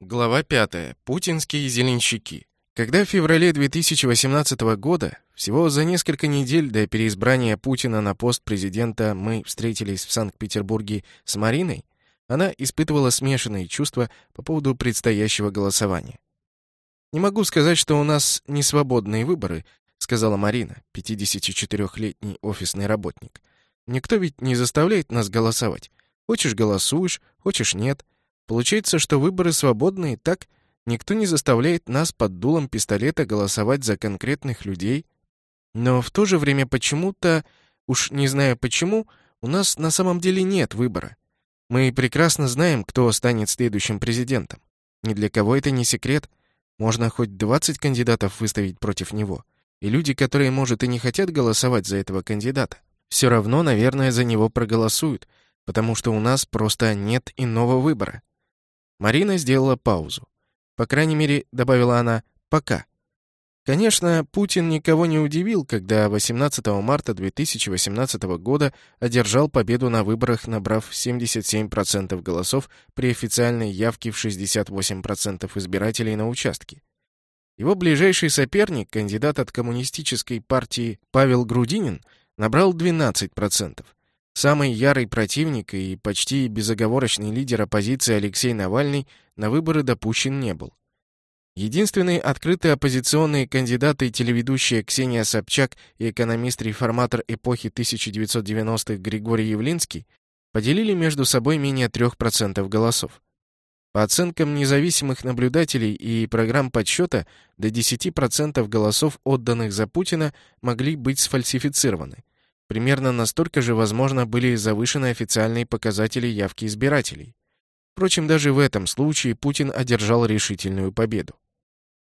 Глава 5. Путинские зеленщики. Когда в феврале 2018 года, всего за несколько недель до переизбрания Путина на пост президента, мы встретились в Санкт-Петербурге с Мариной, она испытывала смешанные чувства по поводу предстоящего голосования. «Не могу сказать, что у нас не свободные выборы», сказала Марина, 54-летний офисный работник. «Никто ведь не заставляет нас голосовать. Хочешь — голосуешь, хочешь — нет. Получается, что выборы свободные, так? Никто не заставляет нас под дулом пистолета голосовать за конкретных людей. Но в то же время почему-то, уж не знаю почему, у нас на самом деле нет выбора. Мы прекрасно знаем, кто станет следующим президентом. Ни для кого это не секрет. Можно хоть 20 кандидатов выставить против него. И люди, которые, может, и не хотят голосовать за этого кандидата, все равно, наверное, за него проголосуют, потому что у нас просто нет иного выбора. Марина сделала паузу. По крайней мере, добавила она, пока. Конечно, Путин никого не удивил, когда 18 марта 2018 года одержал победу на выборах, набрав 77% голосов при официальной явке в 68% избирателей на участке. Его ближайший соперник, кандидат от коммунистической партии Павел Грудинин, набрал 12%. Самый ярый противник и почти безоговорочный лидер оппозиции Алексей Навальный на выборы допущен не был. Единственные открытые оппозиционные кандидаты и телеведущие Ксения Собчак и экономист-реформатор эпохи 1990-х Григорий Явлинский поделили между собой менее 3% голосов. По оценкам независимых наблюдателей и программ подсчета, до 10% голосов, отданных за Путина, могли быть сфальсифицированы. Примерно настолько же, возможно, были завышены официальные показатели явки избирателей. Впрочем, даже в этом случае Путин одержал решительную победу.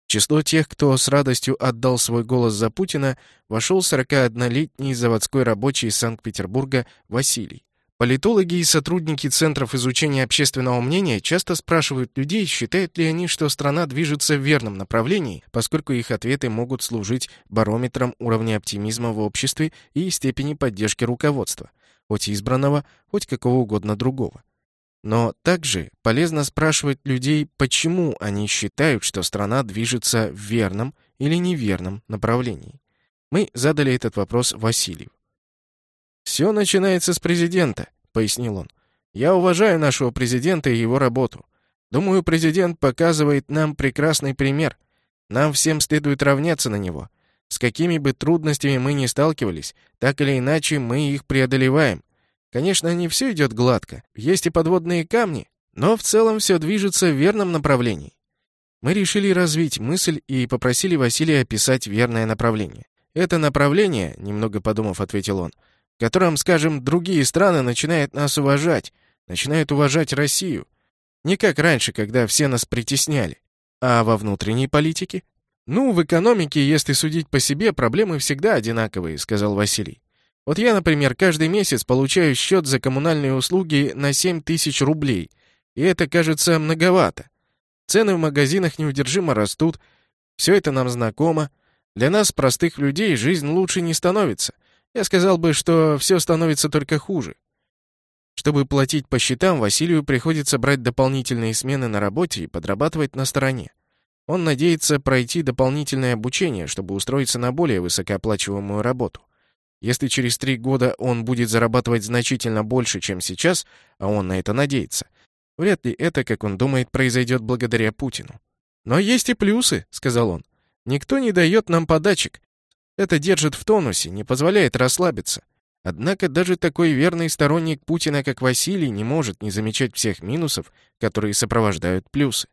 Число тех, кто с радостью отдал свой голос за Путина, вошел 41-летний заводской рабочий из Санкт-Петербурга Василий. Политологи и сотрудники Центров изучения общественного мнения часто спрашивают людей, считают ли они, что страна движется в верном направлении, поскольку их ответы могут служить барометром уровня оптимизма в обществе и степени поддержки руководства, хоть избранного, хоть какого угодно другого. Но также полезно спрашивать людей, почему они считают, что страна движется в верном или неверном направлении. Мы задали этот вопрос Василию. «Все начинается с президента», — пояснил он. «Я уважаю нашего президента и его работу. Думаю, президент показывает нам прекрасный пример. Нам всем следует равняться на него. С какими бы трудностями мы ни сталкивались, так или иначе мы их преодолеваем. Конечно, не все идет гладко, есть и подводные камни, но в целом все движется в верном направлении. Мы решили развить мысль и попросили Василия описать верное направление. «Это направление», — немного подумав, ответил он, — которым, скажем, другие страны начинают нас уважать, начинают уважать Россию. Не как раньше, когда все нас притесняли. А во внутренней политике? Ну, в экономике, если судить по себе, проблемы всегда одинаковые, сказал Василий. Вот я, например, каждый месяц получаю счет за коммунальные услуги на 7 тысяч рублей, и это кажется многовато. Цены в магазинах неудержимо растут, все это нам знакомо. Для нас, простых людей, жизнь лучше не становится. Я сказал бы, что все становится только хуже. Чтобы платить по счетам, Василию приходится брать дополнительные смены на работе и подрабатывать на стороне. Он надеется пройти дополнительное обучение, чтобы устроиться на более высокооплачиваемую работу. Если через три года он будет зарабатывать значительно больше, чем сейчас, а он на это надеется, вряд ли это, как он думает, произойдет благодаря Путину. «Но есть и плюсы», — сказал он. «Никто не дает нам подачек, это держит в тонусе, не позволяет расслабиться. Однако даже такой верный сторонник Путина, как Василий, не может не замечать всех минусов, которые сопровождают плюсы.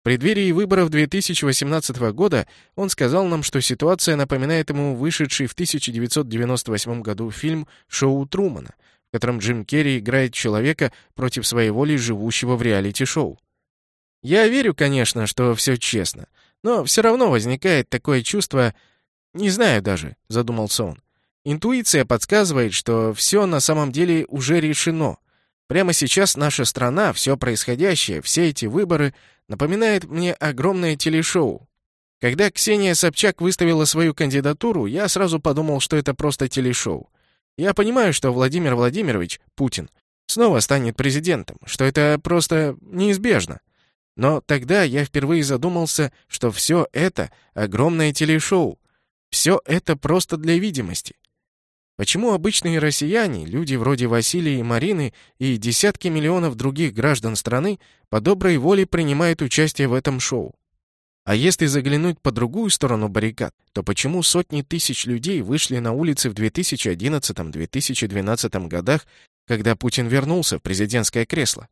В преддверии выборов 2018 года он сказал нам, что ситуация напоминает ему вышедший в 1998 году фильм «Шоу Трумана», в котором Джим Керри играет человека против своей воли, живущего в реалити-шоу. Я верю, конечно, что все честно, но все равно возникает такое чувство, «Не знаю даже», — задумался он. «Интуиция подсказывает, что все на самом деле уже решено. Прямо сейчас наша страна, все происходящее, все эти выборы напоминает мне огромное телешоу. Когда Ксения Собчак выставила свою кандидатуру, я сразу подумал, что это просто телешоу. Я понимаю, что Владимир Владимирович, Путин, снова станет президентом, что это просто неизбежно. Но тогда я впервые задумался, что все это — огромное телешоу. Все это просто для видимости. Почему обычные россияне, люди вроде Василия и Марины и десятки миллионов других граждан страны по доброй воле принимают участие в этом шоу? А если заглянуть по другую сторону баррикад, то почему сотни тысяч людей вышли на улицы в 2011-2012 годах, когда Путин вернулся в президентское кресло?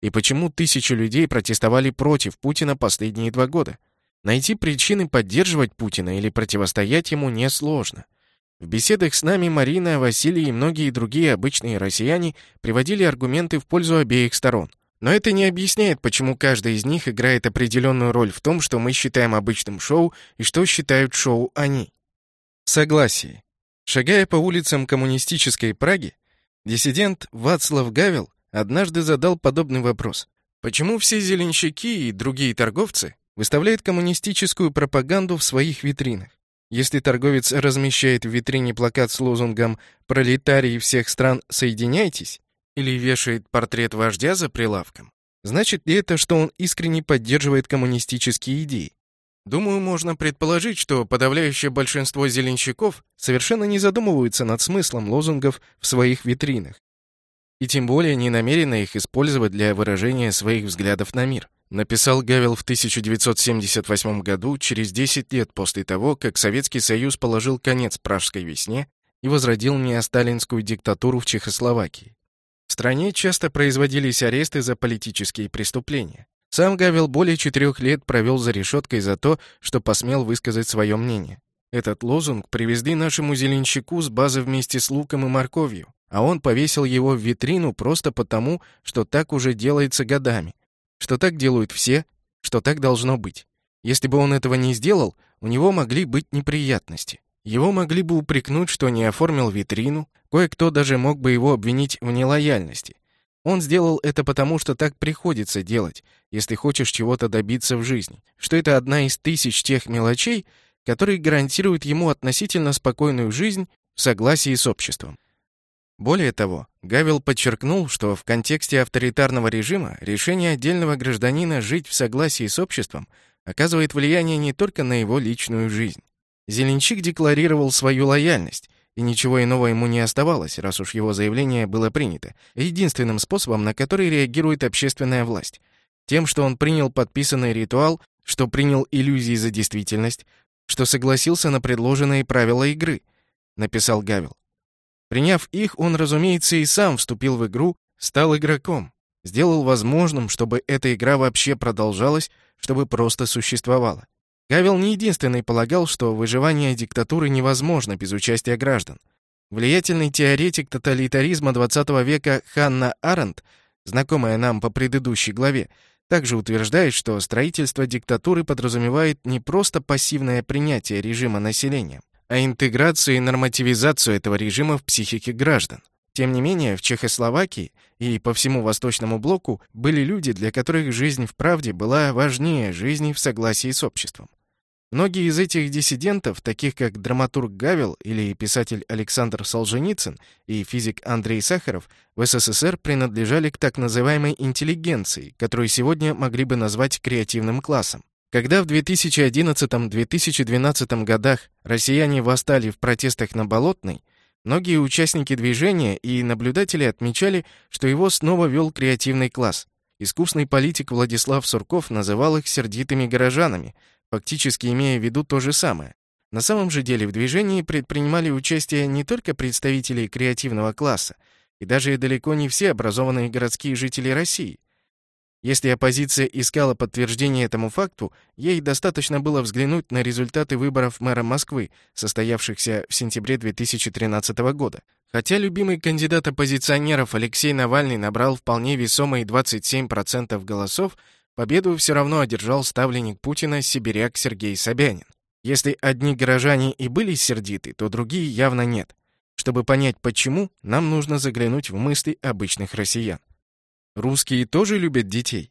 И почему тысячи людей протестовали против Путина последние два года? Найти причины поддерживать Путина или противостоять ему несложно. В беседах с нами Марина, Василий и многие другие обычные россияне приводили аргументы в пользу обеих сторон – но это не объясняет, почему каждый из них играет определенную роль в том, что мы считаем обычным шоу и что считают шоу они. Согласие. Шагая по улицам коммунистической Праги, диссидент Вацлав Гавел однажды задал подобный вопрос. Почему все зеленщики и другие торговцы выставляют коммунистическую пропаганду в своих витринах? Если торговец размещает в витрине плакат с лозунгом «Пролетарии всех стран, соединяйтесь», или вешает портрет вождя за прилавком, значит ли это, что он искренне поддерживает коммунистические идеи? Думаю, можно предположить, что подавляющее большинство зеленщиков совершенно не задумываются над смыслом лозунгов в своих витринах. И тем более не намерены их использовать для выражения своих взглядов на мир. Написал Гавел в 1978 году, через 10 лет после того, как Советский Союз положил конец Пражской весне и возродил неосталинскую диктатуру в Чехословакии. В стране часто производились аресты за политические преступления. Сам Гавел более четырех лет провел за решеткой за то, что посмел высказать свое мнение. Этот лозунг привезли нашему зеленщику с базы вместе с луком и морковью, а он повесил его в витрину просто потому, что так уже делается годами, что так делают все, что так должно быть. Если бы он этого не сделал, у него могли быть неприятности. Его могли бы упрекнуть, что не оформил витрину, кое-кто даже мог бы его обвинить в нелояльности. Он сделал это потому, что так приходится делать, если хочешь чего-то добиться в жизни, что это одна из тысяч тех мелочей, которые гарантируют ему относительно спокойную жизнь в согласии с обществом. Более того, Гавел подчеркнул, что в контексте авторитарного режима решение отдельного гражданина жить в согласии с обществом оказывает влияние не только на его личную жизнь. Зеленщик декларировал свою лояльность, и ничего иного ему не оставалось, раз уж его заявление было принято, единственным способом, на который реагирует общественная власть. Тем, что он принял подписанный ритуал, что принял иллюзии за действительность, что согласился на предложенные правила игры, написал Гавел. Приняв их, он, разумеется, и сам вступил в игру, стал игроком, сделал возможным, чтобы эта игра вообще продолжалась, чтобы просто существовала. Гавел не единственный полагал, что выживание диктатуры невозможно без участия граждан. Влиятельный теоретик тоталитаризма XX века Ханна Аренд, знакомая нам по предыдущей главе, также утверждает, что строительство диктатуры подразумевает не просто пассивное принятие режима населением, а интеграцию и нормативизацию этого режима в психике граждан. Тем не менее, в Чехословакии и по всему Восточному блоку были люди, для которых жизнь в правде была важнее жизни в согласии с обществом. Многие из этих диссидентов, таких как драматург Гавел или писатель Александр Солженицын и физик Андрей Сахаров, в СССР принадлежали к так называемой интеллигенции, которую сегодня могли бы назвать креативным классом. Когда в 2011-2012 годах россияне восстали в протестах на Болотной, многие участники движения и наблюдатели отмечали, что его снова вел креативный класс. Искусный политик Владислав Сурков называл их сердитыми горожанами – фактически имея в виду то же самое. На самом же деле в движении предпринимали участие не только представители креативного класса, и даже далеко не все образованные городские жители России. Если оппозиция искала подтверждение этому факту, ей достаточно было взглянуть на результаты выборов мэра Москвы, состоявшихся в сентябре 2013 года. Хотя любимый кандидат оппозиционеров Алексей Навальный набрал вполне весомые 27% голосов, Победу все равно одержал ставленник Путина сибиряк Сергей Собянин. Если одни горожане и были сердиты, то другие явно нет. Чтобы понять почему, нам нужно заглянуть в мысли обычных россиян. Русские тоже любят детей.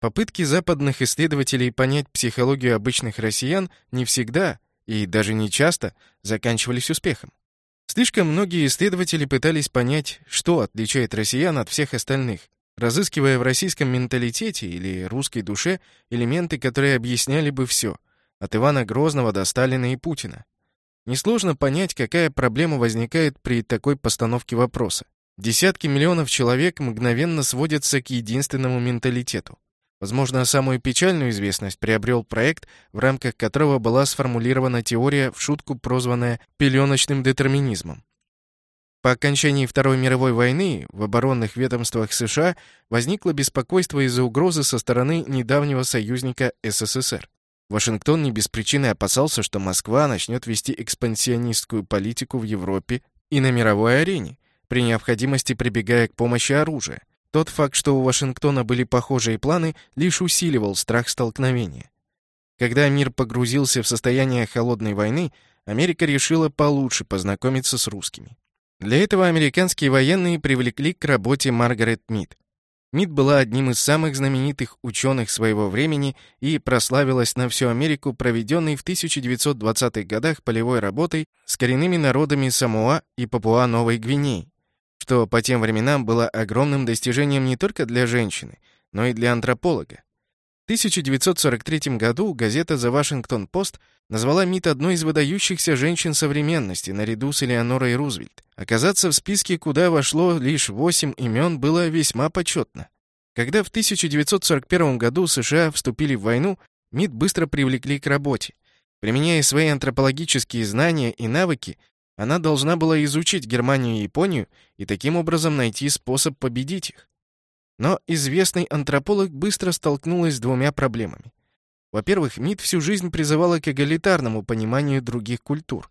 Попытки западных исследователей понять психологию обычных россиян не всегда и даже не часто заканчивались успехом. Слишком многие исследователи пытались понять, что отличает россиян от всех остальных, разыскивая в российском менталитете или русской душе элементы, которые объясняли бы все, от Ивана Грозного до Сталина и Путина. Несложно понять, какая проблема возникает при такой постановке вопроса. Десятки миллионов человек мгновенно сводятся к единственному менталитету. Возможно, самую печальную известность приобрел проект, в рамках которого была сформулирована теория, в шутку прозванная «пеленочным детерминизмом». По окончании Второй мировой войны в оборонных ведомствах США возникло беспокойство из-за угрозы со стороны недавнего союзника СССР. Вашингтон не без причины опасался, что Москва начнет вести экспансионистскую политику в Европе и на мировой арене, при необходимости прибегая к помощи оружия. Тот факт, что у Вашингтона были похожие планы, лишь усиливал страх столкновения. Когда мир погрузился в состояние холодной войны, Америка решила получше познакомиться с русскими. Для этого американские военные привлекли к работе Маргарет Мид. Мид была одним из самых знаменитых ученых своего времени и прославилась на всю Америку проведенной в 1920-х годах полевой работой с коренными народами Самоа и Папуа-Новой Гвинеи, что по тем временам было огромным достижением не только для женщины, но и для антрополога. В 1943 году газета «The Washington Post» назвала Мит одной из выдающихся женщин современности, наряду с Элеонорой Рузвельт. Оказаться в списке, куда вошло лишь восемь имен, было весьма почетно. Когда в 1941 году США вступили в войну, МИД быстро привлекли к работе. Применяя свои антропологические знания и навыки, она должна была изучить Германию и Японию и таким образом найти способ победить их. Но известный антрополог быстро столкнулась с двумя проблемами. Во-первых, МИД всю жизнь призывала к эгалитарному пониманию других культур,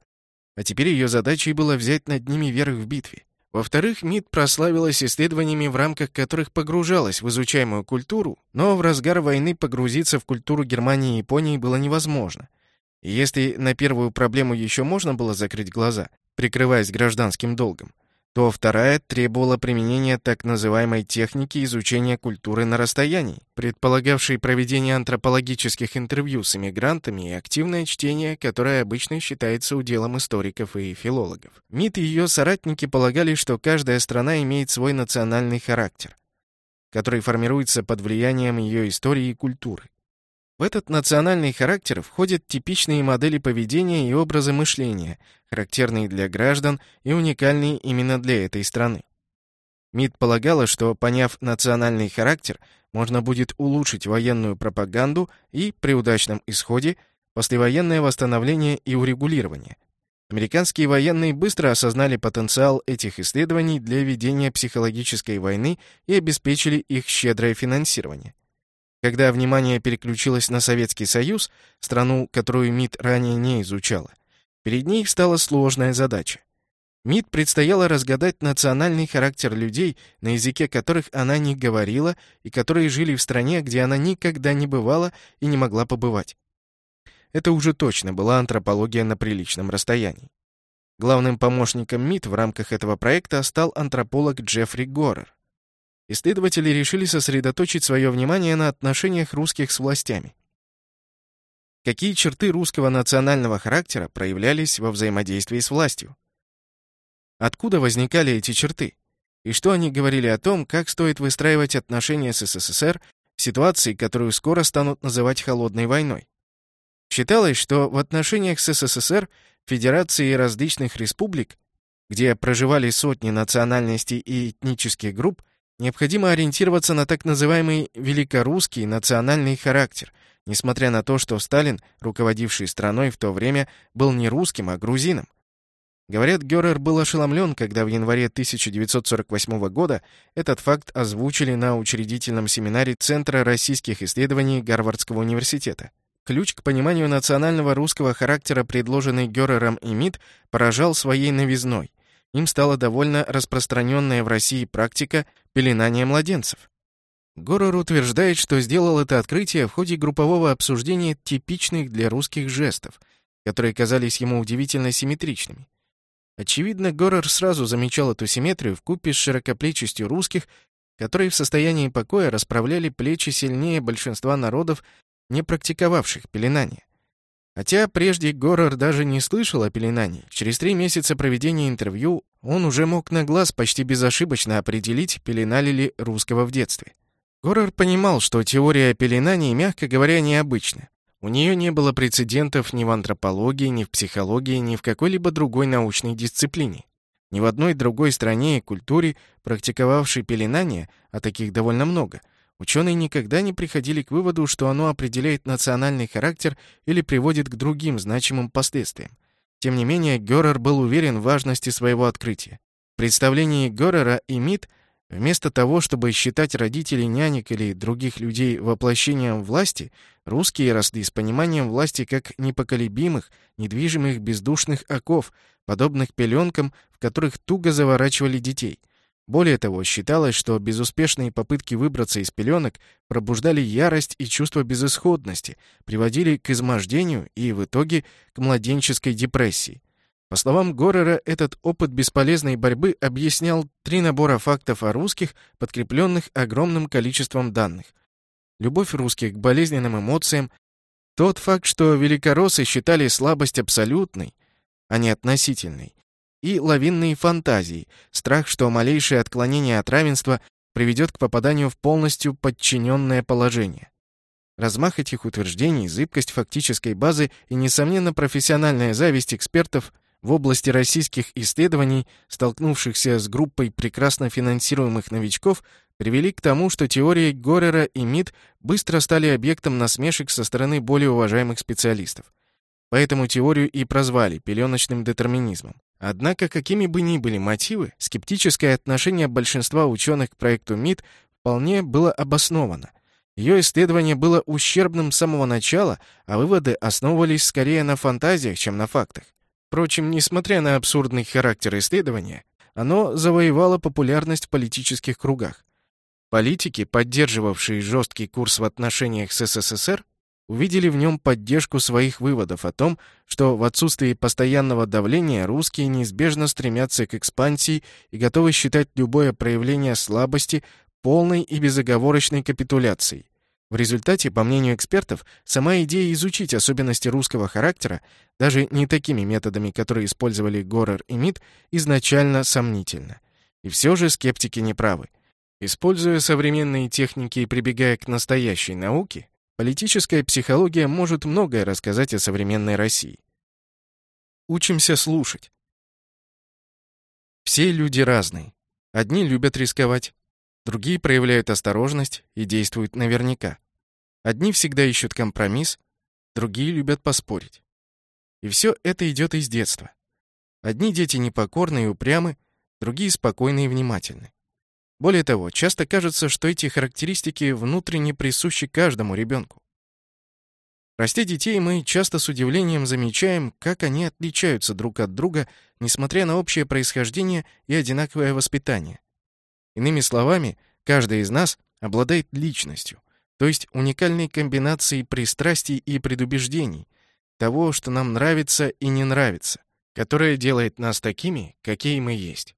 а теперь ее задачей было взять над ними верх в битве. Во-вторых, МИД прославилась исследованиями, в рамках которых погружалась в изучаемую культуру, но в разгар войны погрузиться в культуру Германии и Японии было невозможно. Если на первую проблему еще можно было закрыть глаза, прикрываясь гражданским долгом, то вторая требовала применения так называемой техники изучения культуры на расстоянии, предполагавшей проведение антропологических интервью с иммигрантами и активное чтение, которое обычно считается уделом историков и филологов. МИД и ее соратники полагали, что каждая страна имеет свой национальный характер, который формируется под влиянием ее истории и культуры. В этот национальный характер входят типичные модели поведения и образы мышления, характерные для граждан и уникальные именно для этой страны. МИД полагала, что, поняв национальный характер, можно будет улучшить военную пропаганду и, при удачном исходе, послевоенное восстановление и урегулирование. Американские военные быстро осознали потенциал этих исследований для ведения психологической войны и обеспечили их щедрое финансирование. Когда внимание переключилось на Советский Союз, страну, которую МИД ранее не изучала, перед ней встала сложная задача. МИД предстояло разгадать национальный характер людей, на языке которых она не говорила и которые жили в стране, где она никогда не бывала и не могла побывать. Это уже точно была антропология на приличном расстоянии. Главным помощником МИД в рамках этого проекта стал антрополог Джеффри Горер исследователи решили сосредоточить свое внимание на отношениях русских с властями. Какие черты русского национального характера проявлялись во взаимодействии с властью? Откуда возникали эти черты? И что они говорили о том, как стоит выстраивать отношения с СССР в ситуации, которую скоро станут называть холодной войной? Считалось, что в отношениях с СССР, Федерации различных республик, где проживали сотни национальностей и этнических групп, Необходимо ориентироваться на так называемый великорусский национальный характер, несмотря на то, что Сталин, руководивший страной в то время, был не русским, а грузином. Говорят, Герер был ошеломлен, когда в январе 1948 года этот факт озвучили на учредительном семинаре Центра российских исследований Гарвардского университета. Ключ к пониманию национального русского характера, предложенный Герером и МИД, поражал своей новизной. Им стала довольно распространенная в России практика пеленания младенцев. Горор утверждает, что сделал это открытие в ходе группового обсуждения типичных для русских жестов, которые казались ему удивительно симметричными. Очевидно, Горор сразу замечал эту симметрию в купе с широкоплечестью русских, которые в состоянии покоя расправляли плечи сильнее большинства народов, не практиковавших пеленание. Хотя прежде Горор даже не слышал о пеленании, через три месяца проведения интервью он уже мог на глаз почти безошибочно определить, пеленали ли русского в детстве. Горор понимал, что теория пеленаний, мягко говоря, необычна. У нее не было прецедентов ни в антропологии, ни в психологии, ни в какой-либо другой научной дисциплине. Ни в одной другой стране и культуре, практиковавшей пеленание, а таких довольно много, ученые никогда не приходили к выводу, что оно определяет национальный характер или приводит к другим значимым последствиям. Тем не менее, Геррер был уверен в важности своего открытия. В представлении Геррера и МИД – Вместо того, чтобы считать родителей, нянек или других людей воплощением власти, русские росли с пониманием власти как непоколебимых, недвижимых бездушных оков, подобных пеленкам, в которых туго заворачивали детей. Более того, считалось, что безуспешные попытки выбраться из пеленок пробуждали ярость и чувство безысходности, приводили к измождению и, в итоге, к младенческой депрессии. По словам Горера, этот опыт бесполезной борьбы объяснял три набора фактов о русских, подкрепленных огромным количеством данных. Любовь русских к болезненным эмоциям, тот факт, что великороссы считали слабость абсолютной, а не относительной, и лавинные фантазии, страх, что малейшее отклонение от равенства приведет к попаданию в полностью подчиненное положение. Размах этих утверждений, зыбкость фактической базы и, несомненно, профессиональная зависть экспертов в области российских исследований, столкнувшихся с группой прекрасно финансируемых новичков, привели к тому, что теории Горера и МИД быстро стали объектом насмешек со стороны более уважаемых специалистов. Поэтому теорию и прозвали пеленочным детерминизмом. Однако, какими бы ни были мотивы, скептическое отношение большинства ученых к проекту МИД вполне было обосновано. Ее исследование было ущербным с самого начала, а выводы основывались скорее на фантазиях, чем на фактах. Впрочем, несмотря на абсурдный характер исследования, оно завоевало популярность в политических кругах. Политики, поддерживавшие жесткий курс в отношениях с СССР, увидели в нем поддержку своих выводов о том, что в отсутствии постоянного давления русские неизбежно стремятся к экспансии и готовы считать любое проявление слабости полной и безоговорочной капитуляцией. В результате, по мнению экспертов, сама идея изучить особенности русского характера, даже не такими методами, которые использовали Горер и Мид, изначально сомнительна. И все же скептики не правы. Используя современные техники и прибегая к настоящей науке, политическая психология может многое рассказать о современной России. Учимся слушать. Все люди разные. Одни любят рисковать, другие проявляют осторожность и действуют наверняка. Одни всегда ищут компромисс, другие любят поспорить. И все это идет из детства. Одни дети непокорны и упрямы, другие спокойны и внимательны. Более того, часто кажется, что эти характеристики внутренне присущи каждому ребенку. Растя детей, мы часто с удивлением замечаем, как они отличаются друг от друга, несмотря на общее происхождение и одинаковое воспитание. Иными словами, каждый из нас обладает личностью, то есть уникальной комбинацией пристрастий и предубеждений, того, что нам нравится и не нравится, которая делает нас такими, какие мы есть.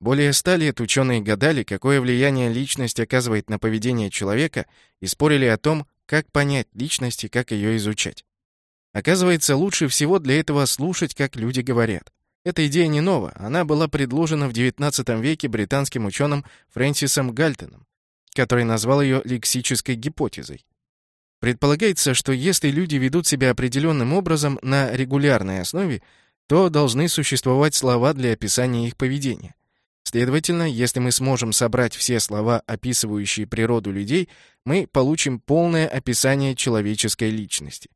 Более ста лет ученые гадали, какое влияние личность оказывает на поведение человека, и спорили о том, как понять личность и как ее изучать. Оказывается, лучше всего для этого слушать, как люди говорят. Эта идея не нова, она была предложена в XIX веке британским ученым Фрэнсисом Гальтоном, который назвал ее лексической гипотезой. Предполагается, что если люди ведут себя определенным образом на регулярной основе, то должны существовать слова для описания их поведения. Следовательно, если мы сможем собрать все слова, описывающие природу людей, мы получим полное описание человеческой личности.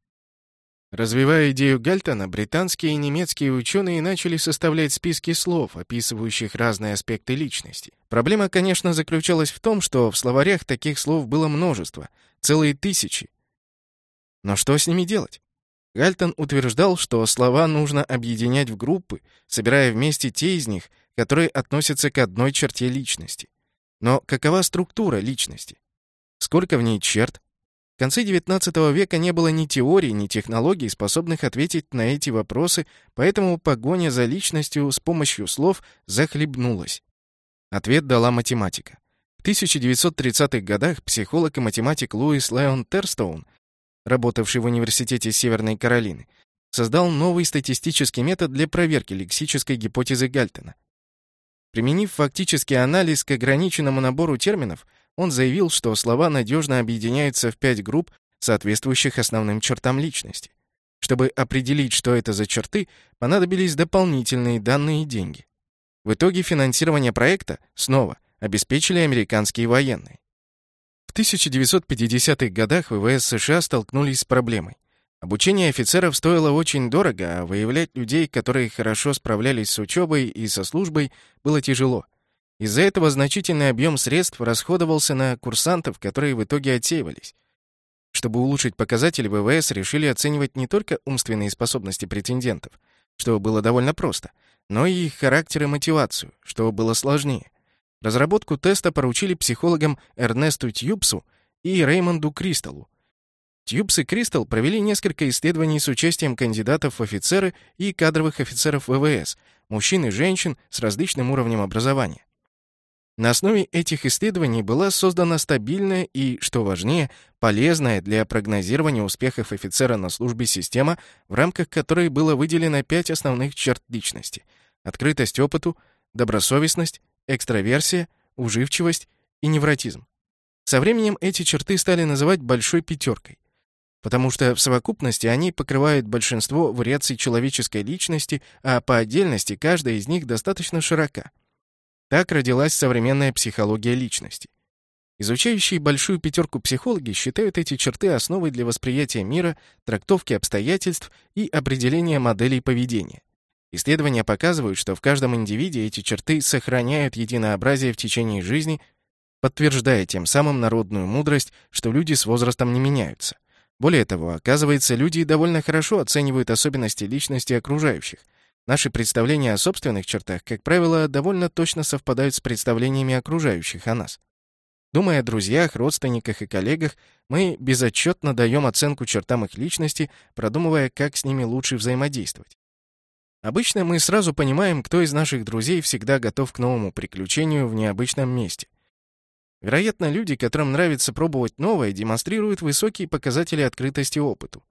Развивая идею Гальтона, британские и немецкие ученые начали составлять списки слов, описывающих разные аспекты личности. Проблема, конечно, заключалась в том, что в словарях таких слов было множество, целые тысячи. Но что с ними делать? Гальтон утверждал, что слова нужно объединять в группы, собирая вместе те из них, которые относятся к одной черте личности. Но какова структура личности? Сколько в ней черт? В конце XIX века не было ни теорий, ни технологий, способных ответить на эти вопросы, поэтому погоня за личностью с помощью слов захлебнулась. Ответ дала математика. В 1930-х годах психолог и математик Луис Леон Терстоун, работавший в Университете Северной Каролины, создал новый статистический метод для проверки лексической гипотезы Гальтона. Применив фактический анализ к ограниченному набору терминов, он заявил, что слова надежно объединяются в пять групп, соответствующих основным чертам личности. Чтобы определить, что это за черты, понадобились дополнительные данные и деньги. В итоге финансирование проекта снова обеспечили американские военные. В 1950-х годах ВВС США столкнулись с проблемой. Обучение офицеров стоило очень дорого, а выявлять людей, которые хорошо справлялись с учебой и со службой, было тяжело. Из-за этого значительный объем средств расходовался на курсантов, которые в итоге отсеивались. Чтобы улучшить показатели, ВВС решили оценивать не только умственные способности претендентов, что было довольно просто, но и их характер и мотивацию, что было сложнее. Разработку теста поручили психологам Эрнесту Тьюбсу и Реймонду Кристаллу, Тьюбс и Кристал провели несколько исследований с участием кандидатов в офицеры и кадровых офицеров ВВС, мужчин и женщин с различным уровнем образования. На основе этих исследований была создана стабильная и, что важнее, полезная для прогнозирования успехов офицера на службе система, в рамках которой было выделено пять основных черт личности — открытость опыту, добросовестность, экстраверсия, уживчивость и невротизм. Со временем эти черты стали называть «большой пятеркой» потому что в совокупности они покрывают большинство вариаций человеческой личности, а по отдельности каждая из них достаточно широка. Так родилась современная психология личности. Изучающие большую пятерку психологи считают эти черты основой для восприятия мира, трактовки обстоятельств и определения моделей поведения. Исследования показывают, что в каждом индивиде эти черты сохраняют единообразие в течение жизни, подтверждая тем самым народную мудрость, что люди с возрастом не меняются. Более того, оказывается, люди довольно хорошо оценивают особенности личности окружающих. Наши представления о собственных чертах, как правило, довольно точно совпадают с представлениями окружающих о нас. Думая о друзьях, родственниках и коллегах, мы безотчетно даем оценку чертам их личности, продумывая, как с ними лучше взаимодействовать. Обычно мы сразу понимаем, кто из наших друзей всегда готов к новому приключению в необычном месте. Вероятно, люди, которым нравится пробовать новое, демонстрируют высокие показатели открытости опыту.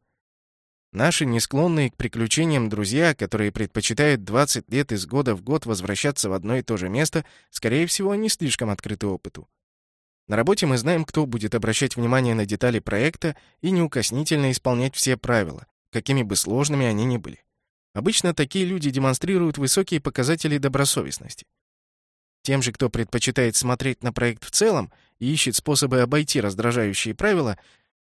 Наши не склонные к приключениям друзья, которые предпочитают 20 лет из года в год возвращаться в одно и то же место, скорее всего, не слишком открыты опыту. На работе мы знаем, кто будет обращать внимание на детали проекта и неукоснительно исполнять все правила, какими бы сложными они ни были. Обычно такие люди демонстрируют высокие показатели добросовестности. Тем же, кто предпочитает смотреть на проект в целом и ищет способы обойти раздражающие правила,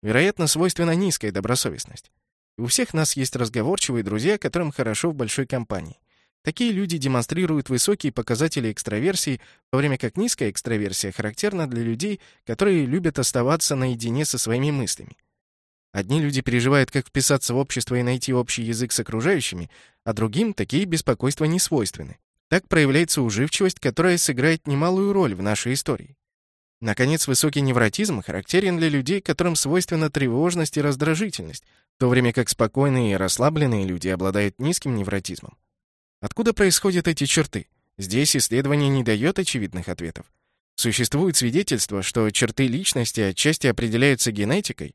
вероятно, свойственна низкая добросовестность. У всех нас есть разговорчивые друзья, которым хорошо в большой компании. Такие люди демонстрируют высокие показатели экстраверсии, в то время как низкая экстраверсия характерна для людей, которые любят оставаться наедине со своими мыслями. Одни люди переживают, как вписаться в общество и найти общий язык с окружающими, а другим такие беспокойства не свойственны. Так проявляется уживчивость, которая сыграет немалую роль в нашей истории. Наконец, высокий невротизм характерен для людей, которым свойственна тревожность и раздражительность, в то время как спокойные и расслабленные люди обладают низким невротизмом. Откуда происходят эти черты? Здесь исследование не дает очевидных ответов. Существует свидетельство, что черты личности отчасти определяются генетикой,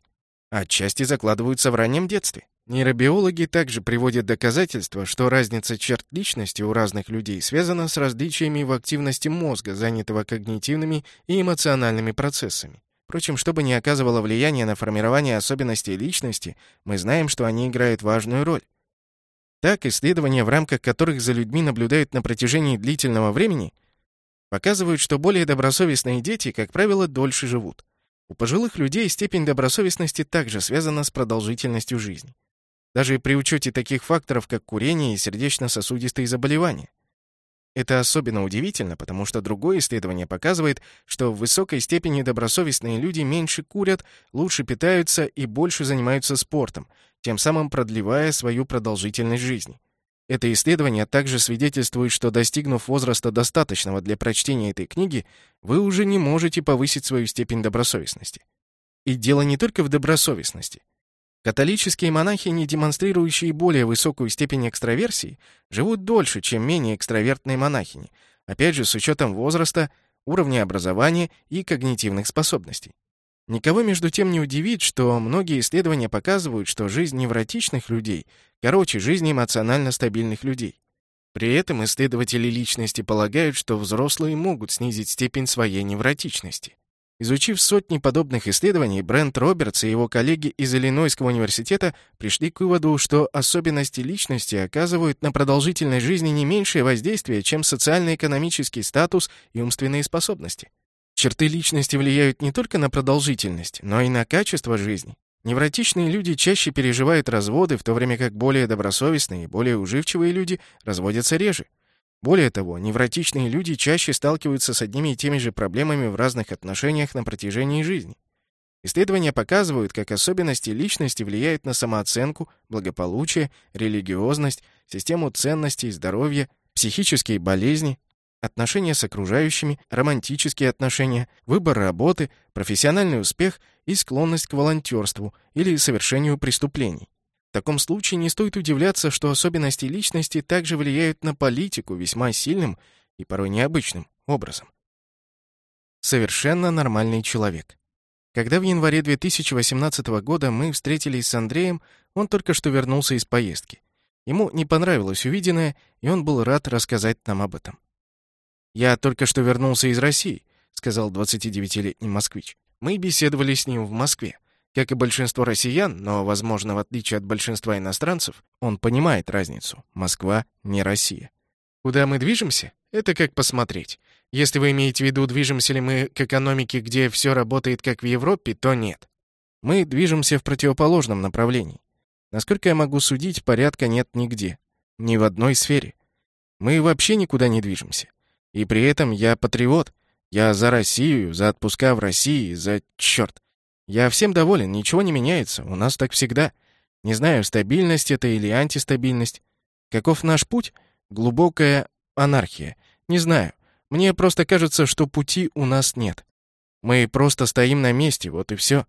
а отчасти закладываются в раннем детстве. Нейробиологи также приводят доказательства, что разница черт личности у разных людей связана с различиями в активности мозга, занятого когнитивными и эмоциональными процессами. Впрочем, чтобы не оказывало влияния на формирование особенностей личности, мы знаем, что они играют важную роль. Так, исследования, в рамках которых за людьми наблюдают на протяжении длительного времени, показывают, что более добросовестные дети, как правило, дольше живут. У пожилых людей степень добросовестности также связана с продолжительностью жизни даже при учете таких факторов, как курение и сердечно-сосудистые заболевания. Это особенно удивительно, потому что другое исследование показывает, что в высокой степени добросовестные люди меньше курят, лучше питаются и больше занимаются спортом, тем самым продлевая свою продолжительность жизни. Это исследование также свидетельствует, что достигнув возраста достаточного для прочтения этой книги, вы уже не можете повысить свою степень добросовестности. И дело не только в добросовестности. Католические монахи, не демонстрирующие более высокую степень экстраверсии, живут дольше, чем менее экстравертные монахини, опять же с учетом возраста, уровня образования и когнитивных способностей. Никого между тем не удивит, что многие исследования показывают, что жизнь невротичных людей короче жизни эмоционально стабильных людей. При этом исследователи личности полагают, что взрослые могут снизить степень своей невротичности. Изучив сотни подобных исследований, Брент Робертс и его коллеги из Иллинойского университета пришли к выводу, что особенности личности оказывают на продолжительность жизни не меньшее воздействие, чем социально-экономический статус и умственные способности. Черты личности влияют не только на продолжительность, но и на качество жизни. Невротичные люди чаще переживают разводы, в то время как более добросовестные и более уживчивые люди разводятся реже. Более того, невротичные люди чаще сталкиваются с одними и теми же проблемами в разных отношениях на протяжении жизни. Исследования показывают, как особенности личности влияют на самооценку, благополучие, религиозность, систему ценностей, здоровье, психические болезни, отношения с окружающими, романтические отношения, выбор работы, профессиональный успех и склонность к волонтерству или совершению преступлений. В таком случае не стоит удивляться, что особенности личности также влияют на политику весьма сильным и порой необычным образом. Совершенно нормальный человек. Когда в январе 2018 года мы встретились с Андреем, он только что вернулся из поездки. Ему не понравилось увиденное, и он был рад рассказать нам об этом. «Я только что вернулся из России», — сказал 29-летний москвич. Мы беседовали с ним в Москве. Как и большинство россиян, но, возможно, в отличие от большинства иностранцев, он понимает разницу. Москва не Россия. Куда мы движемся? Это как посмотреть. Если вы имеете в виду, движемся ли мы к экономике, где все работает как в Европе, то нет. Мы движемся в противоположном направлении. Насколько я могу судить, порядка нет нигде. Ни в одной сфере. Мы вообще никуда не движемся. И при этом я патриот. Я за Россию, за отпуска в России, за... Черт. Я всем доволен, ничего не меняется, у нас так всегда. Не знаю, стабильность это или антистабильность. Каков наш путь? Глубокая анархия. Не знаю. Мне просто кажется, что пути у нас нет. Мы просто стоим на месте, вот и все.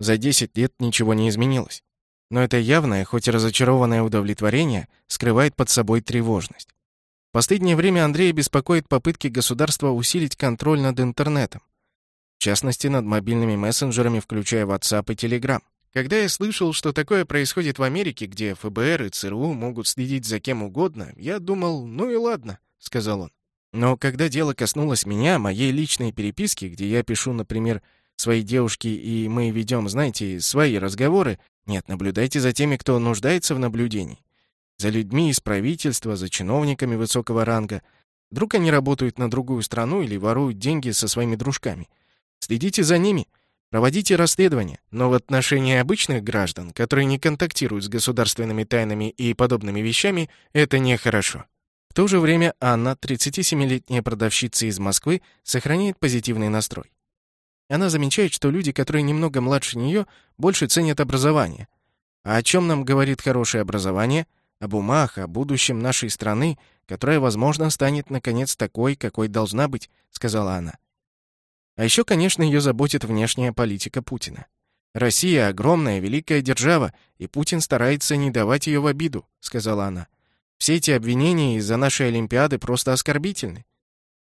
За 10 лет ничего не изменилось. Но это явное, хоть и разочарованное удовлетворение, скрывает под собой тревожность. В последнее время Андрея беспокоит попытки государства усилить контроль над интернетом в частности, над мобильными мессенджерами, включая WhatsApp и Telegram. Когда я слышал, что такое происходит в Америке, где ФБР и ЦРУ могут следить за кем угодно, я думал, ну и ладно, сказал он. Но когда дело коснулось меня, моей личной переписки, где я пишу, например, своей девушке, и мы ведем, знаете, свои разговоры, нет, наблюдайте за теми, кто нуждается в наблюдении. За людьми из правительства, за чиновниками высокого ранга. Вдруг они работают на другую страну или воруют деньги со своими дружками. Следите за ними, проводите расследования, но в отношении обычных граждан, которые не контактируют с государственными тайнами и подобными вещами, это нехорошо. В то же время Анна, 37-летняя продавщица из Москвы, сохраняет позитивный настрой. Она замечает, что люди, которые немного младше нее, больше ценят образование. А о чем нам говорит хорошее образование? Об умах, о будущем нашей страны, которая, возможно, станет, наконец, такой, какой должна быть, сказала она. А еще, конечно, ее заботит внешняя политика Путина. «Россия — огромная, великая держава, и Путин старается не давать ее в обиду», — сказала она. «Все эти обвинения из-за нашей Олимпиады просто оскорбительны.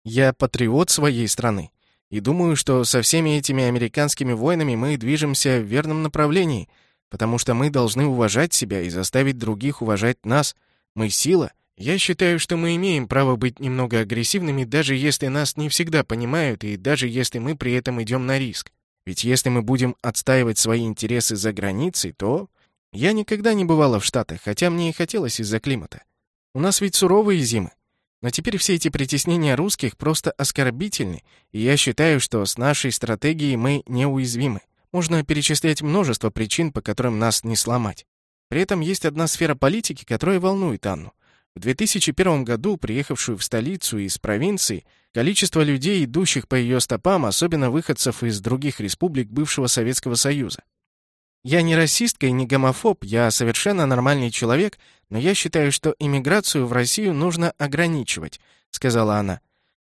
Я патриот своей страны, и думаю, что со всеми этими американскими войнами мы движемся в верном направлении, потому что мы должны уважать себя и заставить других уважать нас. Мы сила, я считаю, что мы имеем право быть немного агрессивными, даже если нас не всегда понимают и даже если мы при этом идем на риск. Ведь если мы будем отстаивать свои интересы за границей, то... Я никогда не бывала в Штатах, хотя мне и хотелось из-за климата. У нас ведь суровые зимы. Но теперь все эти притеснения русских просто оскорбительны, и я считаю, что с нашей стратегией мы неуязвимы. Можно перечислять множество причин, по которым нас не сломать. При этом есть одна сфера политики, которая волнует Анну. В 2001 году, приехавшую в столицу из провинции, количество людей, идущих по ее стопам, особенно выходцев из других республик бывшего Советского Союза. Я не расистка и не гомофоб, я совершенно нормальный человек, но я считаю, что иммиграцию в Россию нужно ограничивать, сказала она.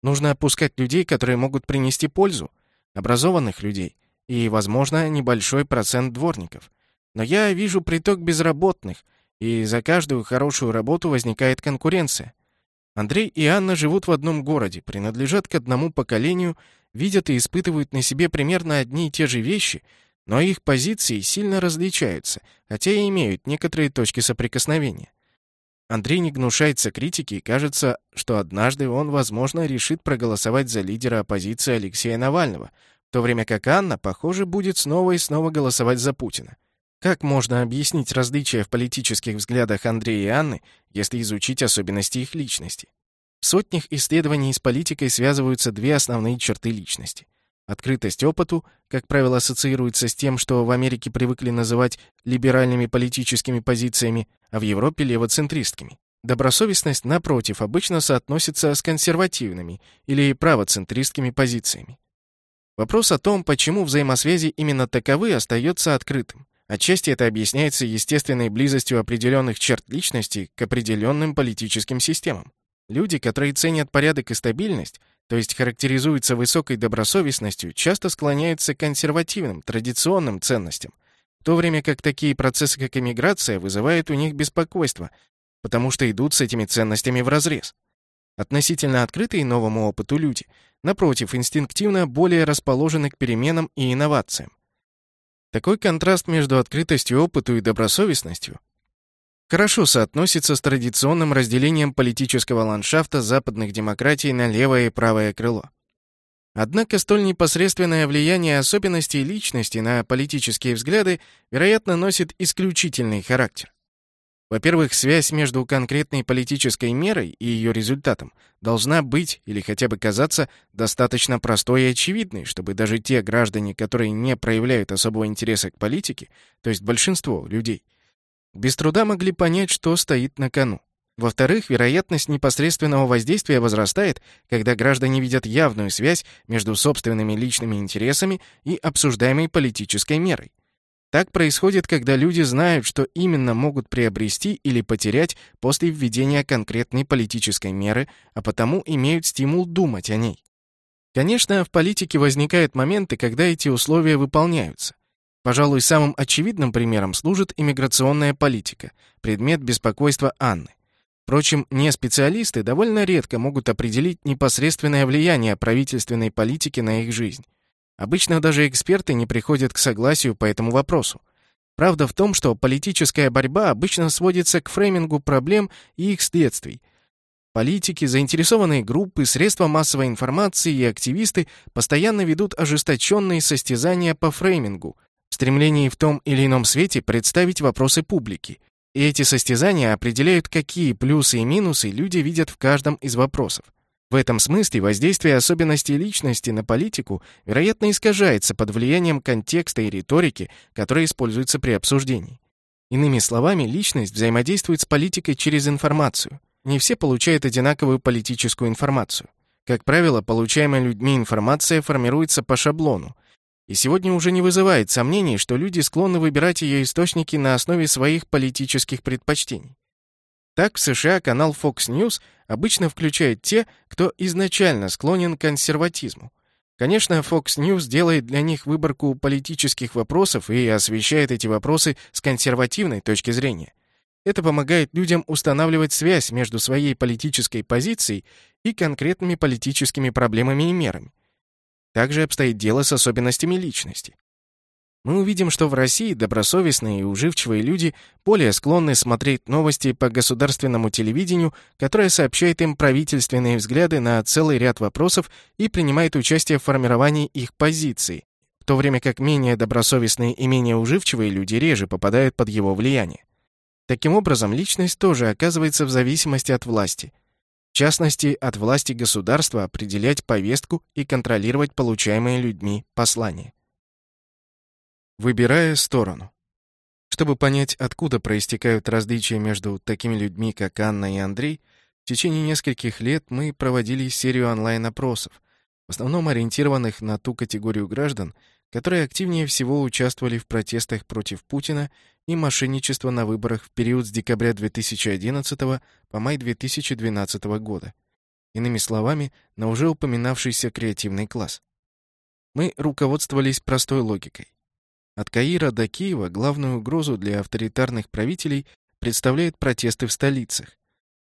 Нужно опускать людей, которые могут принести пользу, образованных людей и, возможно, небольшой процент дворников. Но я вижу приток безработных, и за каждую хорошую работу возникает конкуренция. Андрей и Анна живут в одном городе, принадлежат к одному поколению видят и испытывают на себе примерно одни и те же вещи, но их позиции сильно различаются, хотя и имеют некоторые точки соприкосновения. Андрей не гнушается критики и кажется, что однажды он, возможно, решит проголосовать за лидера оппозиции Алексея Навального, в то время как Анна, похоже, будет снова и снова голосовать за Путина. Как можно объяснить различия в политических взглядах Андрея и Анны, если изучить особенности их личности? В сотнях исследований с политикой связываются две основные черты личности. Открытость опыту, как правило, ассоциируется с тем, что в Америке привыкли называть либеральными политическими позициями, а в Европе — левоцентристскими. Добросовестность, напротив, обычно соотносится с консервативными или правоцентристскими позициями. Вопрос о том, почему взаимосвязи именно таковы, остается открытым. Отчасти это объясняется естественной близостью определенных черт личности к определенным политическим системам. Люди, которые ценят порядок и стабильность, то есть характеризуются высокой добросовестностью, часто склоняются к консервативным, традиционным ценностям, в то время как такие процессы, как эмиграция, вызывают у них беспокойство, потому что идут с этими ценностями вразрез. Относительно открытые новому опыту люди, напротив, инстинктивно более расположены к переменам и инновациям. Такой контраст между открытостью опыту и добросовестностью хорошо соотносится с традиционным разделением политического ландшафта западных демократий на левое и правое крыло. Однако столь непосредственное влияние особенностей личности на политические взгляды, вероятно, носит исключительный характер. Во-первых, связь между конкретной политической мерой и ее результатом должна быть, или хотя бы казаться, достаточно простой и очевидной, чтобы даже те граждане, которые не проявляют особого интереса к политике, то есть большинство людей, без труда могли понять, что стоит на кону. Во-вторых, вероятность непосредственного воздействия возрастает, когда граждане видят явную связь между собственными личными интересами и обсуждаемой политической мерой. Так происходит, когда люди знают, что именно могут приобрести или потерять после введения конкретной политической меры, а потому имеют стимул думать о ней. Конечно, в политике возникают моменты, когда эти условия выполняются. Пожалуй, самым очевидным примером служит иммиграционная политика, предмет беспокойства Анны. Впрочем, не специалисты довольно редко могут определить непосредственное влияние правительственной политики на их жизнь. Обычно даже эксперты не приходят к согласию по этому вопросу. Правда в том, что политическая борьба обычно сводится к фреймингу проблем и их следствий. Политики, заинтересованные группы, средства массовой информации и активисты постоянно ведут ожесточенные состязания по фреймингу, в стремлении в том или ином свете представить вопросы публики. И эти состязания определяют, какие плюсы и минусы люди видят в каждом из вопросов. В этом смысле воздействие особенностей личности на политику, вероятно, искажается под влиянием контекста и риторики, которые используются при обсуждении. Иными словами, личность взаимодействует с политикой через информацию. Не все получают одинаковую политическую информацию. Как правило, получаемая людьми информация формируется по шаблону, и сегодня уже не вызывает сомнений, что люди склонны выбирать ее источники на основе своих политических предпочтений. Так, в США канал Fox News обычно включает те, кто изначально склонен к консерватизму. Конечно, Fox News делает для них выборку политических вопросов и освещает эти вопросы с консервативной точки зрения. Это помогает людям устанавливать связь между своей политической позицией и конкретными политическими проблемами и мерами. Также обстоит дело с особенностями личности мы увидим, что в России добросовестные и уживчивые люди более склонны смотреть новости по государственному телевидению, которое сообщает им правительственные взгляды на целый ряд вопросов и принимает участие в формировании их позиций, в то время как менее добросовестные и менее уживчивые люди реже попадают под его влияние. Таким образом, личность тоже оказывается в зависимости от власти. В частности, от власти государства определять повестку и контролировать получаемые людьми послания выбирая сторону. Чтобы понять, откуда проистекают различия между такими людьми, как Анна и Андрей, в течение нескольких лет мы проводили серию онлайн-опросов, в основном ориентированных на ту категорию граждан, которые активнее всего участвовали в протестах против Путина и мошенничества на выборах в период с декабря 2011 по май 2012 года. Иными словами, на уже упоминавшийся креативный класс. Мы руководствовались простой логикой. От Каира до Киева главную угрозу для авторитарных правителей представляют протесты в столицах.